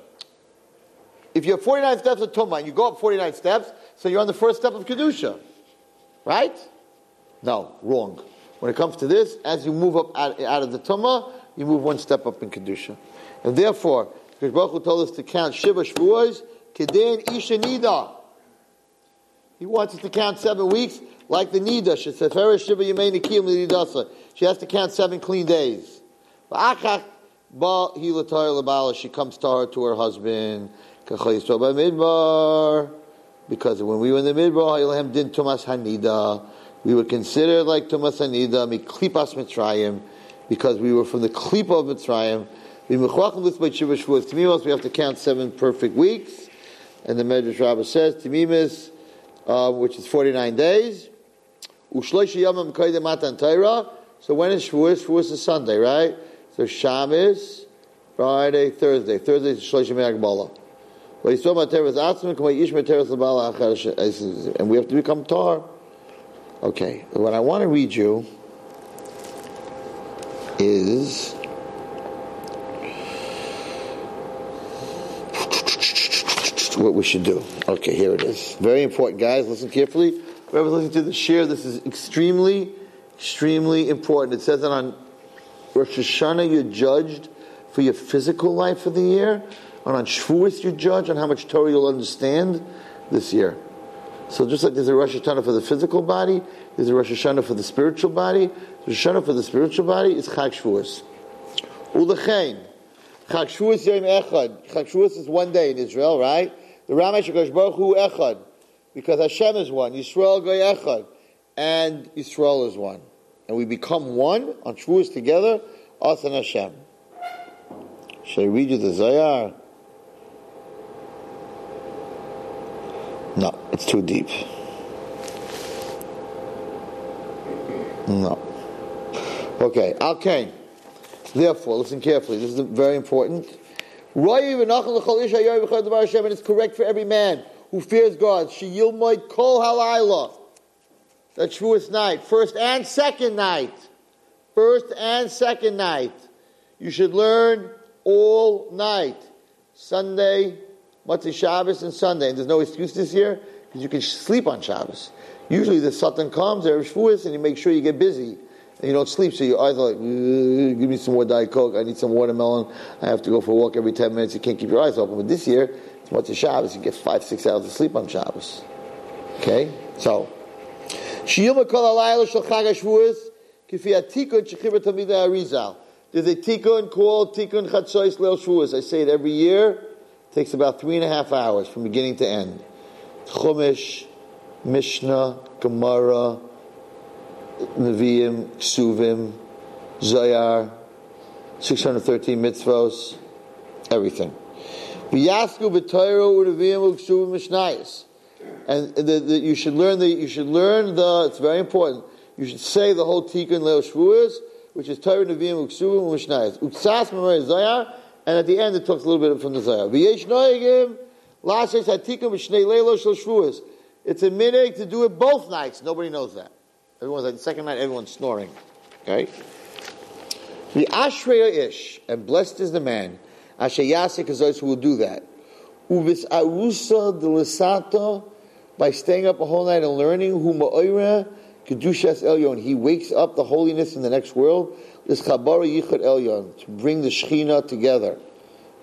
If you have 49 steps of Tumah and you go up 49 steps, so you're on the first step of Kedusha. Right? No, wrong. When it comes to this, as you move up out, out of the Tumah, you move one step up in Kedusha. And therefore, Baruch told us to count Shiva Shavuos, Kedin Isha Nida. He wants us to count seven weeks like the Nida. She says, Shiva Yemei Nikim Lidasa. She has to count seven clean days. She comes to her to her husband. Because when we were in the Midbar, din Tumas Hanida. We were considered like Tumas Hanida, Miklipas Mitzrayim, because we were from the Klipa of Mitzrayim. We have to count seven perfect weeks. And the Medrash Rabbah says, Timimus, uh, which is 49 days. Ushloisha Yamam Kaida Matan. So when is Shavuos? Shavuos is Sunday, right? So Shabbos, Friday, Thursday. Thursday is Shloisha Me'agbala. And we have to become tar. Okay, what I want to read you is what we should do. Okay, here it is. Very important, guys. Listen carefully. Whoever's listening to the share, this is extremely, extremely important. It says that on Rosh Hashanah you're judged for your physical life for the year, and on Shavuos you're judged on how much Torah you'll understand this year. So just like there's a Rosh Hashanah for the physical body, there's a Rosh Hashanah for the spiritual body. Rosh Hashanah for the spiritual body is Chag Shavuos. Ulechein. Chag Shavuos Yom Echad. Chag Shavuos is one day in Israel, right? The Ramesh Baruch Hu Echad, because Hashem is one. Yisrael Goy Echad, and Yisrael is one, and we become one on Shavuos together. Us and Hashem. Shall I read you the Zohar? No, it's too deep. No. Okay, okay. Therefore, listen carefully. This is very important. And it's correct for every man who fears God. Sheyilmoid kol. That's Shavuos night. First and second night. First and second night. You should learn all night. Sunday, Motzei Shabbos, and Sunday. And there's no excuse this year because you can sleep on Shabbos. Usually the Satan comes, there's Shavuos, and you make sure you get busy and you don't sleep, so your eyes are like, mm, give me some more Diet Coke, I need some watermelon, I have to go for a walk every 10 minutes, you can't keep your eyes open. But this year, it's Motzei Shabbos, you get five, six hours of sleep on Shabbos. Okay, so Shiyuma kol alayla shel chag hashvuos kifi atikun shechibra tamidei arizal. There's a tikkun called tikkun chatzois leil shvuos. I say it every year. It takes about three and a half hours from beginning to end. Chumash, Mishnah, Gemara, Nevi'im, Ksuvim, Zohar, 613 mitzvos, everything. V'yasku u'nevi'im u'ksuvim mishnayis. And the, the, you should learn the, you should learn the, it's very important, you should say the whole tikkun leil shvuas, which is Torah, Nevi'im, Uksuvim, Mishnayis. Uksas, Mamar, Zohar, and at the end it talks a little bit from the Zohar. V'yesh noegim, lashes hatikum, Mishnei leilo shel. It's a minute to do it both nights. Nobody knows that. Everyone's like, the second night, everyone's snoring. Okay? The Ashreya Ish, and blessed is the man, Asher Yasik is those who will do that. Uvis Arusa de Lisato, by staying up a whole night and learning, who Ma'oira, Kedushas Elyon, he wakes up the holiness in the next world, this Chabara Yichud Elyon, to bring the Shechina together.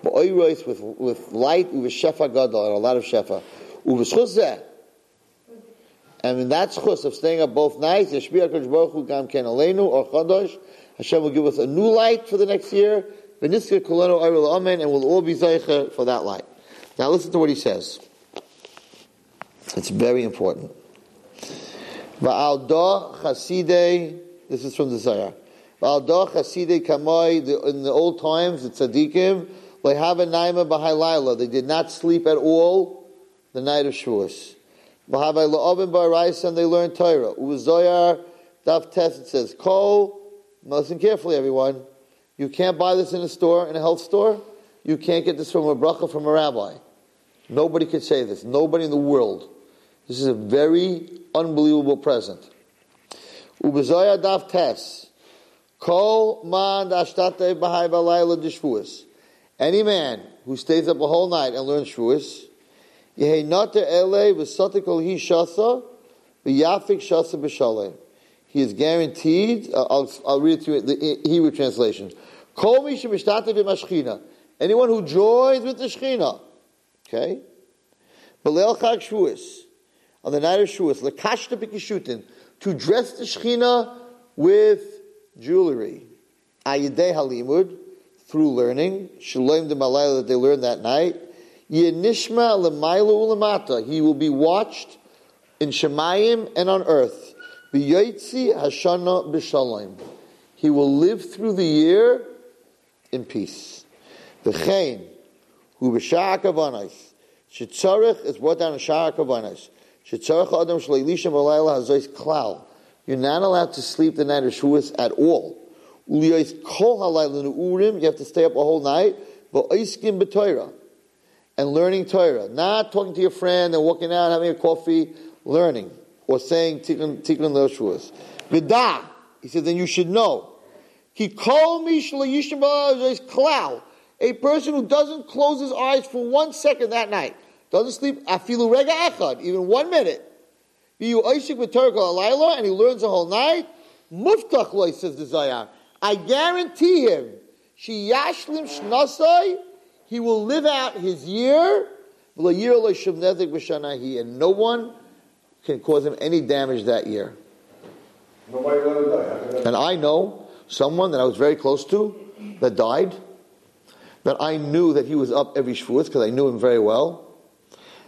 Ma'oirais with, with light, Uvis Shefa Gadol, and a lot of Shefa. Uvis Chuzeh, and in that schus of staying up both nights, Yashbi HaKadosh Baruch Hu Gam Ken Aleinu or Chodosh, Hashem will give us a new light for the next year. V'nisker Kolenu Aril Amen, and we'll all be Zaycha for that light. Now listen to what he says. It's very important. Va'alda Chasidei, this is from the Zohar. Va'alda Chasidei Kamoi, in the old times, the tzaddikim, they have a naima b'haylayla. They did not sleep at all the night of Shavuos. V'havai la'ovim ba'araisa, and they learned Torah. Uzoyar, Daf Test, it says, Kol, listen carefully everyone, you can't buy this in a store, in a health store. You can't get this from a bracha from a rabbi. Nobody could say this. Nobody in the world. This is a very unbelievable present. Ubezoya daf tes. Kol man dashtate b'hai b'layla d'shvuas. Any man who stays up a whole night and learns shvuas, yehi nata ele v'sotik hi shasa v'yafik shasa b'shalem. He is guaranteed, uh, I'll, I'll read it to you the Hebrew translation. Kol mi shemishtate b'mashchina. Anyone who joins with the Shechina. Okay? B'leil chag shvuas on the night of Shavuos, lekashta b'kishutin, to dress the Shechina with jewelry. Ayidei halimud, through learning, shalom de malayla that they learned that night. Yenishma lemayla ulamata, he will be watched in Shemayim and on earth. B'yotzi hashana b'shalom. He will live through the year in peace. The V'chein, hu b'sha'ak avanos. Shetzarech is brought down in Sha'ak avanos. You're not allowed to sleep the night of Shavuos at all. You have to stay up a whole night. And learning Torah. Not talking to your friend and walking out, having a coffee, learning. Or saying Tikkun Shavuos. Vidah. He said, then you should know. He called me A person who doesn't close his eyes for one second that night doesn't sleep afilu rega echad, even one minute. Biyu oishik v'torka alayla, and he learns the whole night. Muftach loy, says the Zohar. I guarantee him, she yashlim shnasai, he will live out his year, and no one can cause him any damage that year. And I know someone that I was very close to that died, that I knew that he was up every Shavuot because I knew him very well.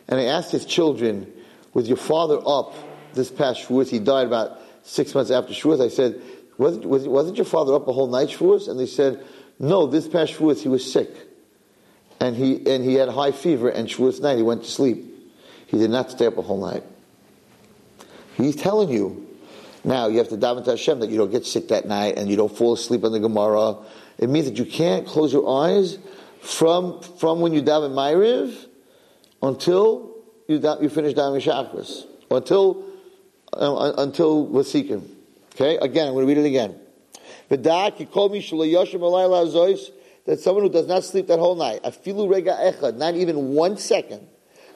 And I asked his children, Was your father up this past Shavuos, he died about six months after Shavuos. I said, wasn't, was, wasn't your father up a whole night Shavuos? And they said, no, this past Shavuos he was sick. And he, and he had high fever and Shavuos night he went to sleep. He did not stay up a whole night. He's telling you. Now you have to daven to Hashem that you don't get sick that night and you don't fall asleep on the Gemara. It means that you can't close your eyes from, from when you daven Ma'ariv until you, you finish davening Shachris, until uh, until Vasikim. Okay, again, I'm going to read it again. V'dak yikomi shalayoshim alayla azois that someone who does not sleep that whole night, afilu rega echad, not even one second,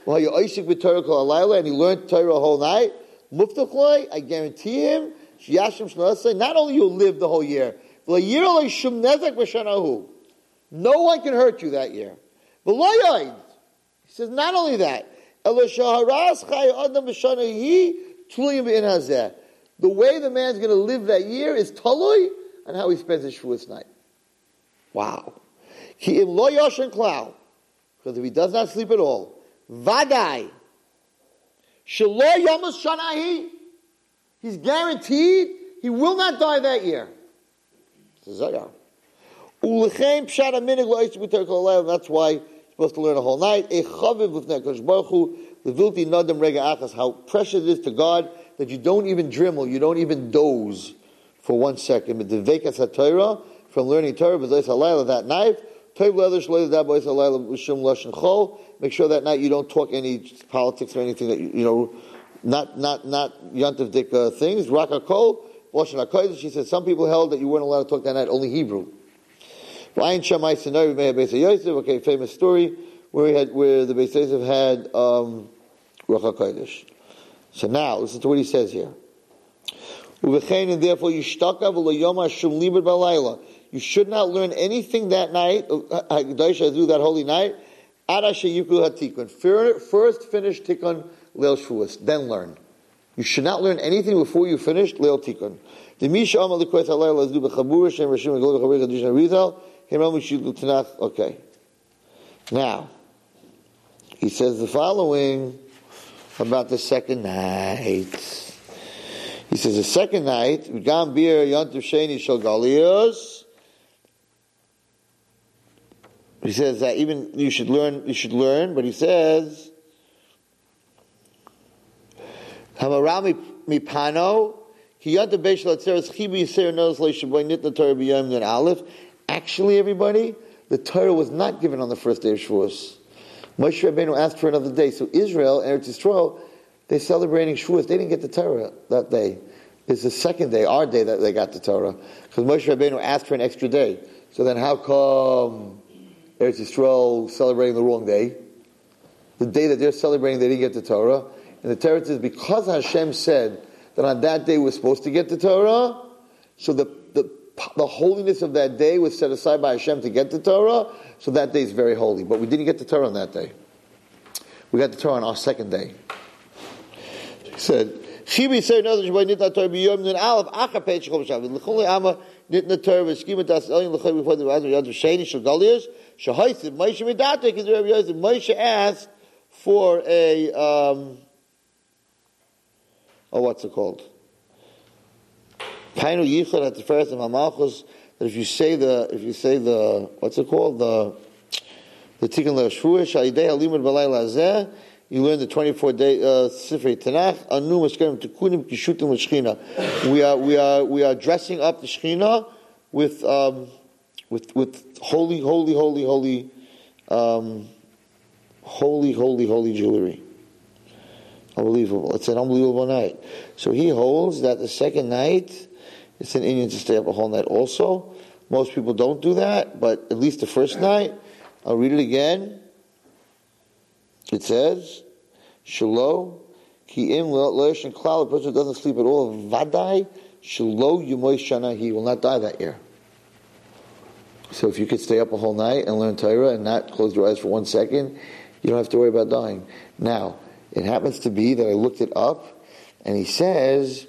while you oishik v'torah kol alayla, and he learned Torah whole night, muftachloi, I guarantee him, shiyashim shnalasai, not only you'll live the whole year, no one can hurt you that year. He says, not only that. The way the man's going to live that year is talui and how he spends his Shavuos night. Wow. Ki im lo yoshen klal. Because if he does not sleep at all, vadai. Shelo yamas shanahi. He's guaranteed he will not die that year. That's why you're supposed to learn a whole night. How precious it is to God that you don't even dremel, you don't even doze for one second. From learning Torah, but that night, Make sure that night you don't talk any politics or anything that you, you know, not not not yantiv dik uh, things. Rakakol, She said some people held that you weren't allowed to talk that night, only Hebrew. Okay, famous story where we had where the Beis Yosef had um, Kodesh. So now listen to what he says here. And therefore, you should not learn anything that night, uh, uh, do that holy night. First finish tikkun leil shvuas, then learn. You should not learn anything before you finish leil tikkun. Okay. Now, he says the following about the second night. He says the second night, Sheni. He says that even you should learn, you should learn, but he says, mipano, Actually, everybody, the Torah was not given on the first day of Shavuos. Moshe Rabbeinu asked for another day. So Israel, Eretz Yisrael, they're celebrating Shavuos. They didn't get the Torah that day. It's the second day, our day, that they got the Torah. Because Moshe Rabbeinu asked for an extra day. So then how come Eretz Yisrael celebrating the wrong day. The day that they're celebrating, they didn't get the Torah. And the Torah says, because Hashem said that on that day we're supposed to get the Torah, so the, the, the holiness of that day was set aside by Hashem to get the Torah, so that day is very holy. But we didn't get the Torah on that day. We got the Torah on our second day. He said, Chibi said another Shabbat Nitna Torah b'yom aleph acha pei shechol elyon Shahaisim Moshe Midatek is Rabbi Yosef. Moshe asked for a um, oh, what's it called? Painu Yichud at the first of Hamalchus. That if you say the if you say the what's it called the the Tikkun LeShvuah Shalidei Halimud Azeh. You learn the 24 day uh, Sifrei Tanakh. Anu Maskerim Tikunim Kishutim L'Shchina. We are we are we are dressing up the Shechina with. Um, with with holy, holy, holy, holy, um, holy, holy, holy jewelry. Unbelievable! It's an unbelievable night. So he holds that the second night, it's an Indian to stay up a whole night. Also, most people don't do that, but at least the first night, I'll read it again. It says, "Shalom." Ki im and klal, a person doesn't sleep at all, vadai, shalo yumoy shana, he will not die that year. So if you could stay up a whole night and learn Torah and not close your eyes for one second, you don't have to worry about dying. Now, it happens to be that I looked it up, and he says,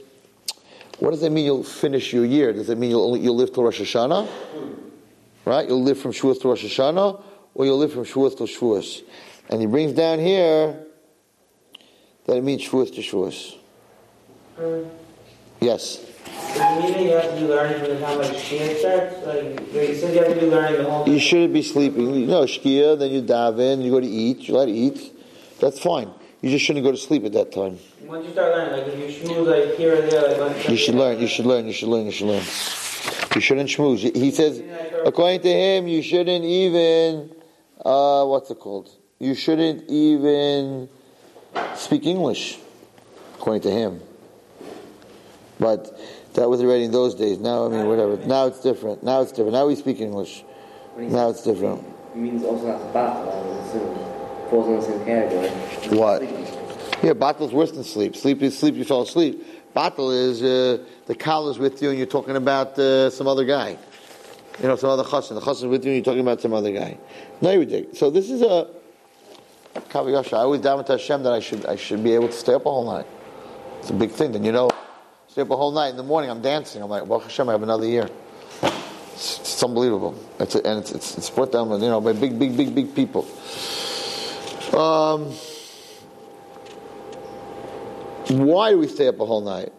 what does that mean you'll finish your year? Does that mean you'll, only, you'll live till Rosh Hashanah? Right? You'll live from Shavuos to Rosh Hashanah, or you'll live from Shavuos to Shavuos. And he brings down here that it means Shavuos to Shavuos. Yes you shouldn't be sleeping. You know, shkia, then you daven, you go to eat, you let to eat. That's fine. You just shouldn't go to sleep at that time. Once you start learning, like if you schmooze like here or there, like you should learn. You should learn. You should learn. You should learn. You shouldn't schmooze. He says, according to him, you shouldn't even. Uh, what's it called? You shouldn't even speak English, according to him. But that was already in those days. Now, I mean, whatever. Now it's different. Now it's different. Now we speak English. Now it's different. It means also not to battle, I would assume. Falls in the same category. What? Yeah, battle is worse than sleep. Sleep is sleep, you fall asleep. Battle is uh, the is with you and you're talking about uh, some other guy. You know, some other chassan. The chassan is with you and you're talking about some other guy. No, you So this is a Kaviyasha. I always daven to Hashem that I should I should be able to stay up all night. It's a big thing. Then you know, stay up a whole night in the morning. I'm dancing. I'm like, Baruch Hashem, I have another year. It's, it's unbelievable. It's a, and it's, it's it's put down, you know, by big, big, big, big people. Um, why do we stay up a whole night?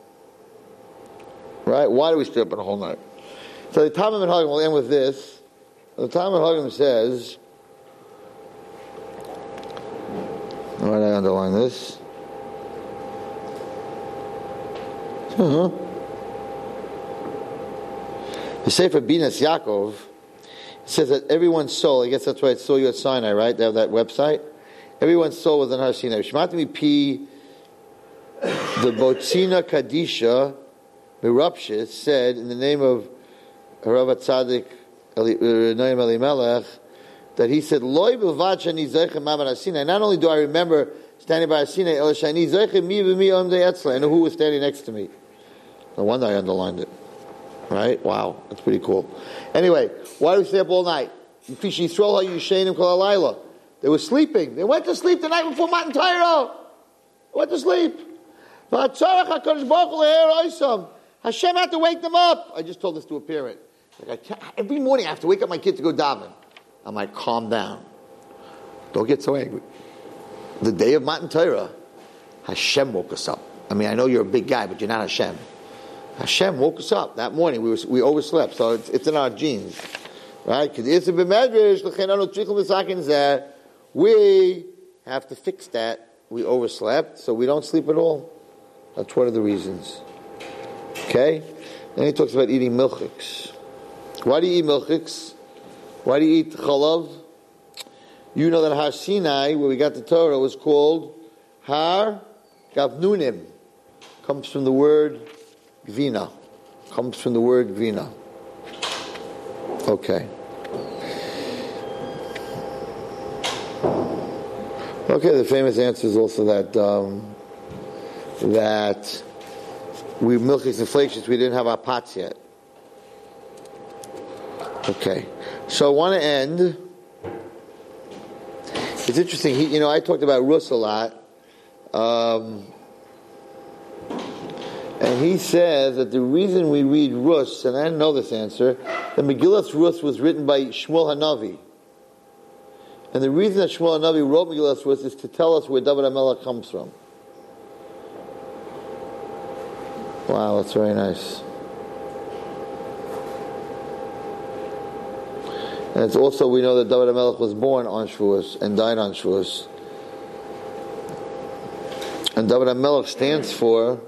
Right? Why do we stay up a whole night? So the Talmud and Hagim will end with this. The Talmud Hagim says, why did I underline this? The Sefer Binas Yaakov says that everyone's soul, I guess that's why it's saw you at Sinai, right? They have that website. Everyone's soul was in Har Sinai. Shmatmi P, the Botzina Kadisha, Mirupshis, said in the name of Rav Tzaddik uh, Noam Elimelech that he said, Loi b'vachani zeichem Sinai. Not only do I remember standing by Sinai, el shani zeichem mi v'mi omdei etzla. I know who was standing next to me. No wonder I underlined it. Right? Wow, that's pretty cool. Anyway, why do we stay up all night? They were sleeping. They went to sleep the night before Matan. They went to sleep. Hashem had to wake them up. I just told this to a parent. Like every morning I have to wake up my kid to go daven. I'm like, calm down. Don't get so angry. The day of Matan Torah, Hashem woke us up. I mean, I know you're a big guy, but you're not Hashem. Hashem woke us up that morning. We, were, we overslept, so it's, it's in our genes. Right? Because We have to fix that. We overslept, so we don't sleep at all. That's one of the reasons. Okay? Then he talks about eating milchiks. Why do you eat milchiks? Why do you eat chalav? You know that Har Sinai, where we got the Torah, was called Har Gavnunim. Comes from the word Gvina. Comes from the word Gvina. Okay. Okay, the famous answer is also that um, that we milchiks and flakes, we didn't have our pots yet. Okay, so I want to end. It's interesting. He, you know, I talked about Rus a lot, um, and he says that the reason we read Rus, and I know this answer, the Megillah Rus was written by Shmuel Hanavi. And the reason that Shmuel Hanavi wrote Megillah Rus is to tell us where David HaMelech comes from. Wow, that's very nice. And it's also, we know that David HaMelech was born on Shavuos and died on Shavuos. And David HaMelech stands for,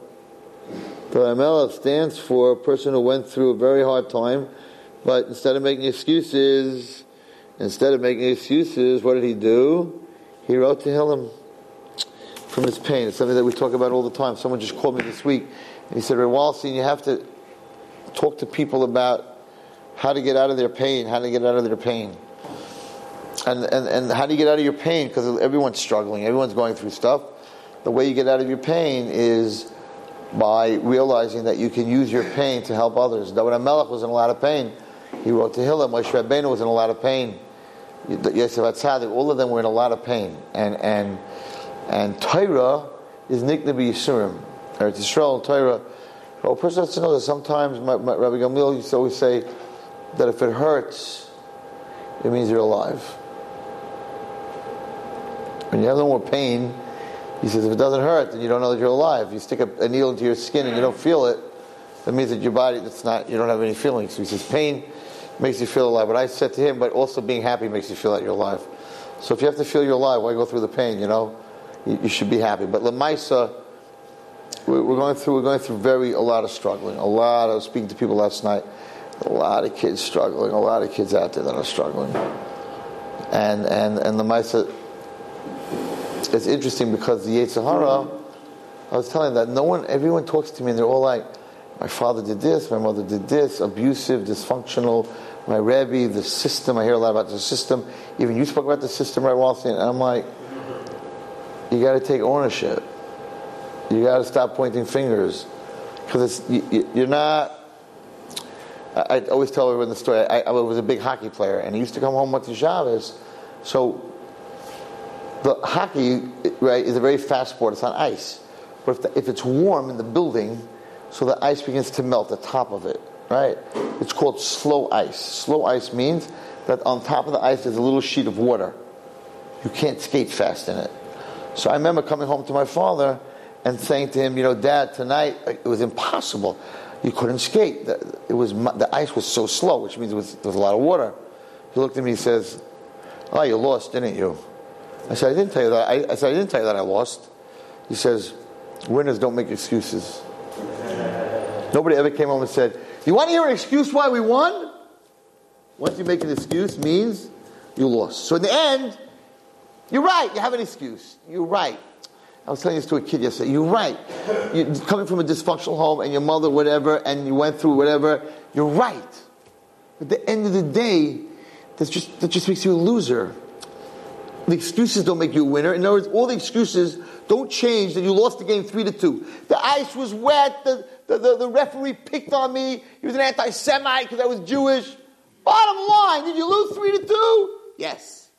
HaMelech stands for a person who went through a very hard time, but instead of making excuses, instead of making excuses, what did he do? He wrote Tehillim from his pain. It's something that we talk about all the time. Someone just called me this week and he said, Ray Wallerstein, you have to talk to people about how to get out of their pain, how to get out of their pain. And, and, and how do you get out of your pain? Because everyone's struggling, everyone's going through stuff. The way you get out of your pain is by realizing that you can use your pain to help others. David HaMelech was in a lot of pain. He wrote Tehillim. Moshe Rabbeinu was in a lot of pain. Yosef Atzadik, all of them were in a lot of pain. And, and, and Torah is Niknabi Yisurim. Eretz Yisrael, Torah. Well, a person has to know that sometimes, my, my, Rabbi Gamliel used to always say that if it hurts, it means you're alive. When you have no more pain, he says, if it doesn't hurt, then you don't know that you're alive. You stick a, a needle into your skin and you don't feel it, that means that your body, that's not, you don't have any feelings. So he says, pain makes you feel alive. But I said to him, but also being happy makes you feel that you're alive. So if you have to feel you're alive, why go through the pain, you know? You, you should be happy. But Lamaisa, we're going through we're going through very a lot of struggling. A lot. I was speaking to people last night. A lot of kids struggling. A lot of kids out there that are struggling. And and and the Maisa. It's interesting because the Yetzer Hara. I was telling that no one, everyone talks to me and they're all like, my father did this, my mother did this, abusive, dysfunctional, my Rebbe, the system. I hear a lot about the system. Even you spoke about the system, right, Wallerstein? And I'm like, you got to take ownership you got to stop pointing fingers because you, are not. I, I, always tell everyone the story. I, I, was a big hockey player, and he used to come home with the Shabbos. So the hockey, right, is a very fast sport. It's on ice. But if, the, if it's warm in the building, so the ice begins to melt the top of it, right? It's called slow ice. Slow ice means that on top of the ice there's a little sheet of water. You can't skate fast in it. So I remember coming home to my father and saying to him, you know, Dad, tonight uh, it was impossible. You couldn't skate. It was the ice was so slow, which means was, there was a lot of water. He looked at me. and says, "Oh, you lost, didn't you?" I said, "I didn't tell you that. I, I said, I didn't tell you that I lost." He says, "Winners don't make excuses." Nobody ever came home and said, "You want to hear an excuse why we won?" Once you make an excuse, means you lost. So in the end, you're right. You have an excuse. You're right. I was telling this to a kid yesterday. You're right. You're coming from a dysfunctional home and your mother, whatever, and you went through whatever. You're right. At the end of the day, that's just, that just makes you a loser. The excuses don't make you a winner. In other words, all the excuses don't change that you lost the game three to two. The ice was wet. The, the, the, the referee picked on me. He was an anti-Semite because I was Jewish. Bottom line, did you lose three to two? Yes.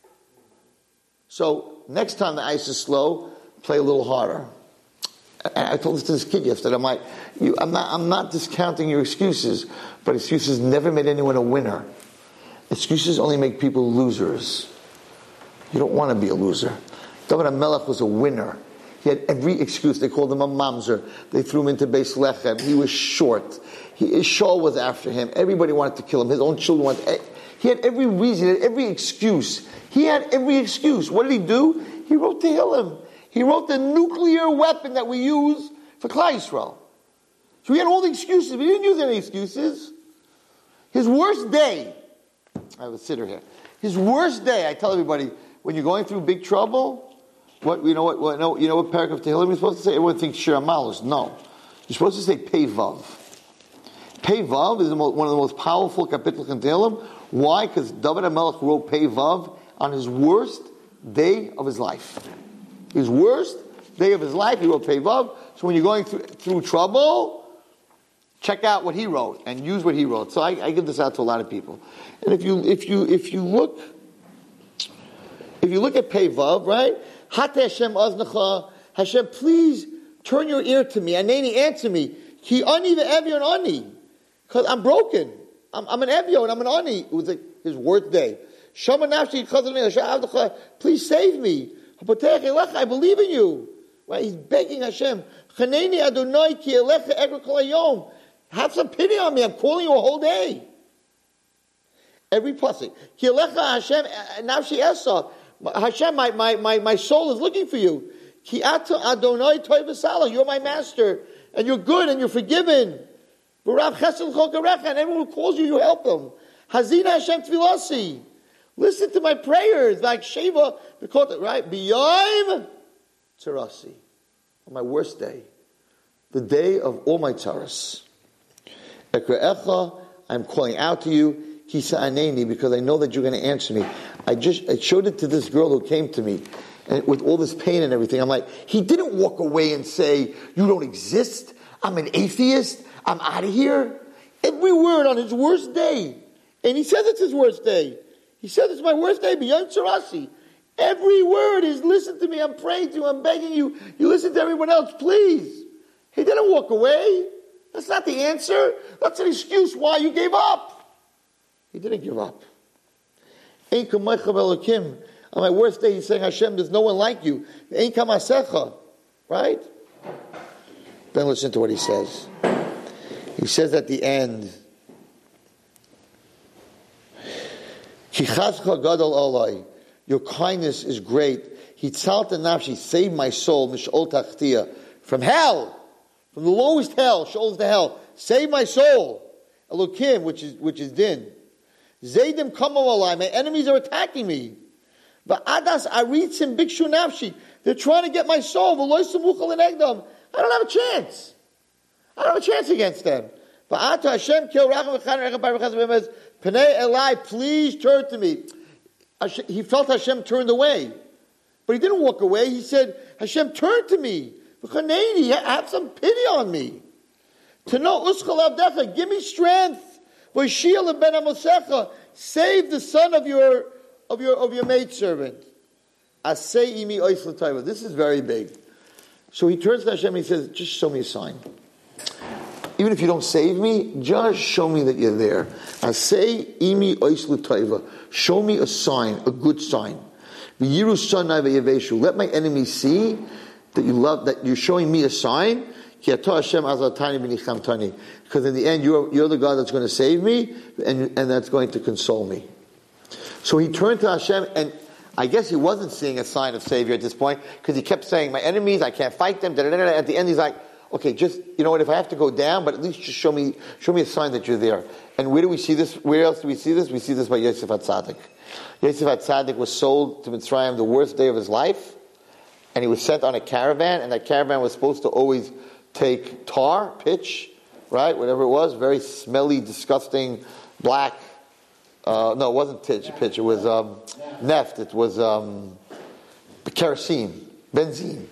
So next time the ice is slow, play a little harder. And I told this to this kid yesterday. I'm like, you, I'm not, I'm not discounting your excuses, but excuses never made anyone a winner. Excuses only make people losers. You don't want to be a loser. David HaMelech was a winner. He had every excuse. They called him a mamzer. They threw him into Beis Lechem. He was short. He, his Shaul was after him. Everybody wanted to kill him. His own children wanted. Eh, he had every reason. He had every excuse. He had every excuse. What did he do? He wrote to Tehillim. He wrote the nuclear weapon that we use for Klal Yisrael. So he had all the excuses, but he didn't use any excuses. His worst day, I have a sitter here. His worst day, I tell everybody, when you're going through big trouble, what you know what, what you know what paragraph of Tehillim you're supposed to say? Everyone thinks Shir Amalos. No. You're supposed to say Pei Vav. Pei Vav is one of the most powerful capitals in Tehillim. Why? Because David HaMelech wrote Pei Vav on his worst day of his life his worst day of his life, he wrote Pevav. So when you're going through, through trouble, check out what he wrote and use what he wrote. So I, I, give this out to a lot of people. And if you if you if you look if you look at Pevav, right? Hate Hashem aznacha, Hashem, please turn your ear to me. Anani, answer me. Ki ani ve'evyon ani. Because I'm broken. I'm, I'm an evyo and I'm an ani. It was like his worst day. Shama nafshi please save me. I believe in you. Right? He's begging Hashem. Have some pity on me. I'm calling you a whole day. Every pasuk. Hashem. Now she Esau. Hashem, my, my, my, my soul is looking for you. Ki Adonai You're my master, and you're good, and you're forgiven. And everyone who calls you, you help them. Hazina Hashem Tvilasi. Listen to my prayers, like Sheva, right? Beyond Tarasi, on my worst day, the day of all my tzaras. I'm calling out to you, Kisa Aneni, because I know that you're going to answer me. I just I showed it to this girl who came to me, and with all this pain and everything, I'm like, he didn't walk away and say, "You don't exist. I'm an atheist. I'm out of here." Every word on his worst day, and he says it's his worst day. He said, It's my worst day, beyond Sarasi. Every word is listen to me, I'm praying to you, I'm begging you. You listen to everyone else, please. He didn't walk away. That's not the answer. That's an excuse why you gave up. He didn't give up. On my worst day, he's saying, Hashem, there's no one like you. Right? Then listen to what he says. He says at the end, Your kindness is great. Hitzalta nafshi, save my soul, mishol tachtia, from hell, from the lowest hell, shoals to hell. Save my soul. Elokim, which is, which is din. Zaydim kamalai, my enemies are attacking me. Va'adas aritzim bikshu nafshi. They're trying to get my soul. I don't have a chance. I don't have a chance against them. But Ata Hashem Pnei Eli, please turn to me. He felt Hashem turned away. But he didn't walk away. He said, Hashem, turn to me. Have some pity on me. To know Uskal Avdecha, give me strength. Vashil ben Amosecha, save the son of your of your of your maidservant. Asay imi. This is very big. So he turns to Hashem and he says, just show me a sign. Even if you don't save me, just show me that you're there. Asay imi. Show me a sign, a good sign. Let my enemies see that you love, that you're showing me a sign. Because in the end, you're, you're the God that's going to save me and, and that's going to console me. So he turned to Hashem, and I guess he wasn't seeing a sign of Savior at this point because he kept saying, "My enemies, I can't fight them." At the end, he's like, "Okay, just you know what? If I have to go down, but at least just show me, show me a sign that you're there." And where do we see this? Where else do we see this? We see this by Yosef Atzadik. Yosef Atzadik was sold to Mitzrayim the worst day of his life, and he was sent on a caravan, and that caravan was supposed to always take tar, pitch, right, whatever it was, very smelly, disgusting, black uh, no, it wasn't pitch, pitch. It was um, neft. It was um, kerosene, benzene,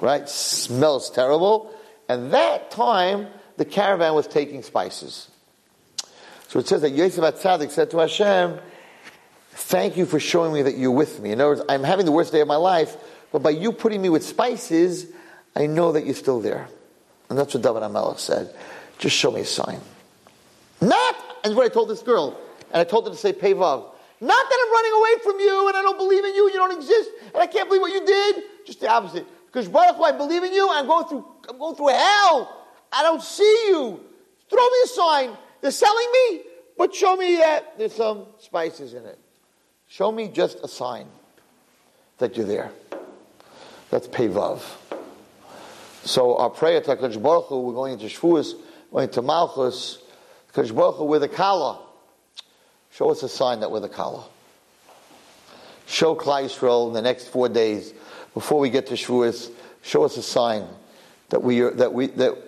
right? Smells terrible. And that time, the caravan was taking spices. So it says that Yosef Atzadik said to Hashem, Thank you for showing me that you're with me. In other words, I'm having the worst day of my life, but by you putting me with spices, I know that you're still there. And that's what David HaMelech said. Just show me a sign. Not, and what I told this girl, and I told her to say Pevav. Not that I'm running away from you and I don't believe in you, and you don't exist, and I can't believe what you did. Just the opposite. Because Baruch I believe in you, I'm going through I'm going through hell. I don't see you. Throw me a sign. They're selling me, but show me that there's some spices in it. Show me just a sign that you're there. That's Pevav. So our prayer to HaKadosh Baruch Hu, we're going into Shavuos, going to Malchus, HaKadosh Baruch Hu with a kala. Show us a sign that we're the Kala. Show Yisrael in the next four days, before we get to Shavuos, show us a sign that we are, that we that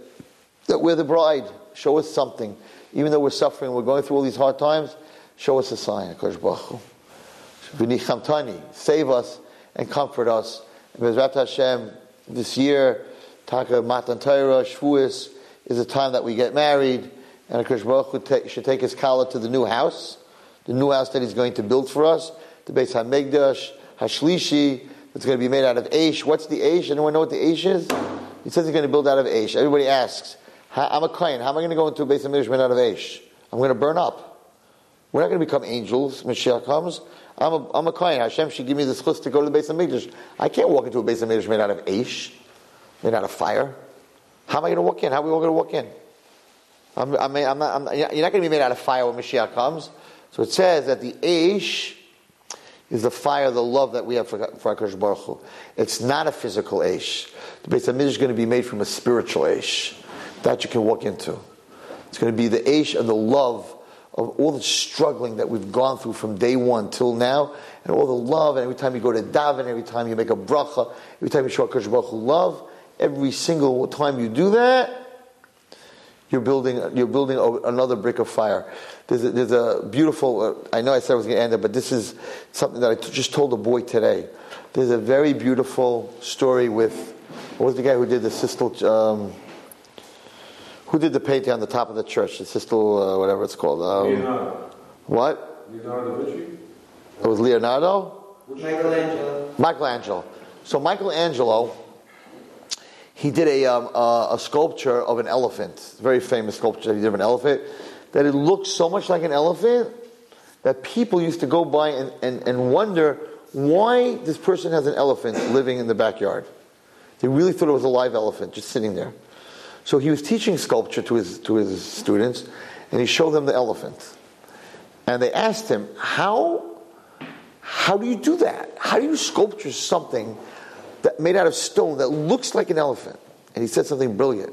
that we're the bride. Show us something, even though we're suffering, we're going through all these hard times. Show us a sign, Baruch Save us and comfort us. Bezrat Hashem, this year, Taka Matan Torah, Shavuos, is a time that we get married, and Akash Baruch Hu should take his kala to the new house the new house that he's going to build for us, the Beis Hamikdash, Hashlishi, that's going to be made out of Aish. What's the Aish? Anyone know what the Aish is? He says he's going to build out of Aish. Everybody asks, I'm a Kohen, how am I going to go into a Beis Hamikdash made out of Aish? I'm going to burn up. We're not going to become angels. Mashiach comes. I'm a, I'm a Kohen. Hashem should give me the zchus to go to the Beis Hamikdash. I can't walk into a Beis Hamikdash made out of Aish, made out of fire. How am I going to walk in? How are we all going to walk in? I'm, I'm, I'm not, you're not going to be made out of fire when Mashiach comes. So it says that the Aish is the fire, the love that we have for, for HaKadosh Baruch Hu. It's not a physical Aish. The Beis Hamikdash is going to be made from a spiritual Aish that you can walk into. It's going to be the Aish of the love of all the struggling that we've gone through from day one till now, and all the love, and every time you go to daven, every time you make a bracha, every time you show HaKadosh Baruch Hu love, every single time you do that, you're building, you're building another brick of fire. There's a, there's a beautiful, uh, I know I said I was going to end it, but this is something that I t- just told a boy today. There's a very beautiful story with, what was the guy who did the Sistel, um, who did the painting on the top of the church, the Sistel, uh, whatever it's called? Um, Leonardo. What? Leonardo da Vinci? It was Leonardo? Michelangelo. Michelangelo. So Michelangelo, he did a, um, uh, a sculpture of an elephant, very famous sculpture he did of an elephant, that it looked so much like an elephant that people used to go by and, and, and wonder why this person has an elephant living in the backyard. They really thought it was a live elephant just sitting there. So he was teaching sculpture to his, to his students, and he showed them the elephant. And they asked him, How, how do you do that? How do you sculpture something that made out of stone that looks like an elephant. And he said something brilliant.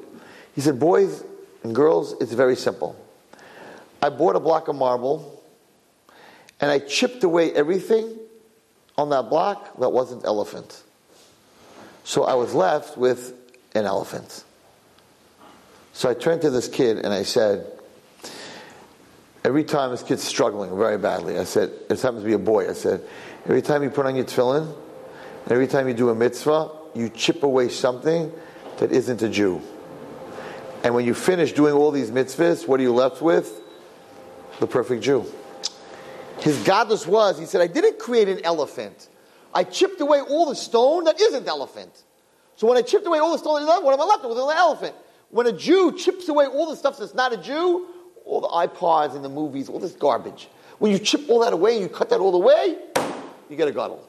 He said, Boys and girls, it's very simple. I bought a block of marble and I chipped away everything on that block that wasn't elephant. So I was left with an elephant. So I turned to this kid and I said, Every time this kid's struggling very badly, I said, This happens to be a boy. I said, Every time you put on your tefillin, Every time you do a mitzvah, you chip away something that isn't a Jew. And when you finish doing all these mitzvahs, what are you left with? The perfect Jew. His gadlus was, he said, I didn't create an elephant. I chipped away all the stone that isn't elephant. So when I chipped away all the stone that isn't what am I left with? An elephant. When a Jew chips away all the stuff that's not a Jew, all the iPods and the movies, all this garbage. When you chip all that away and you cut that all away, you get a gadol.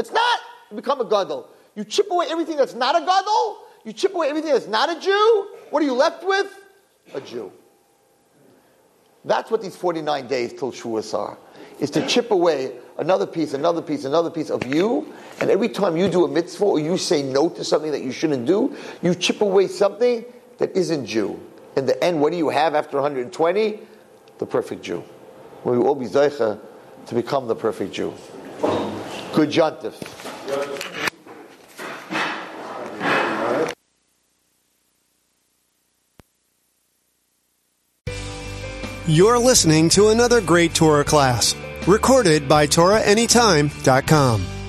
It's not you become a gadol. You chip away everything that's not a gadol. You chip away everything that's not a Jew. What are you left with? A Jew. That's what these 49 days till Shavuos are, is to chip away another piece, another piece, another piece of you. And every time you do a mitzvah or you say no to something that you shouldn't do, you chip away something that isn't Jew. In the end, what do you have after 120? The perfect Jew. We will all be to become the perfect Jew. Good. You're listening to another great Torah class, recorded by TorahAnytime.com.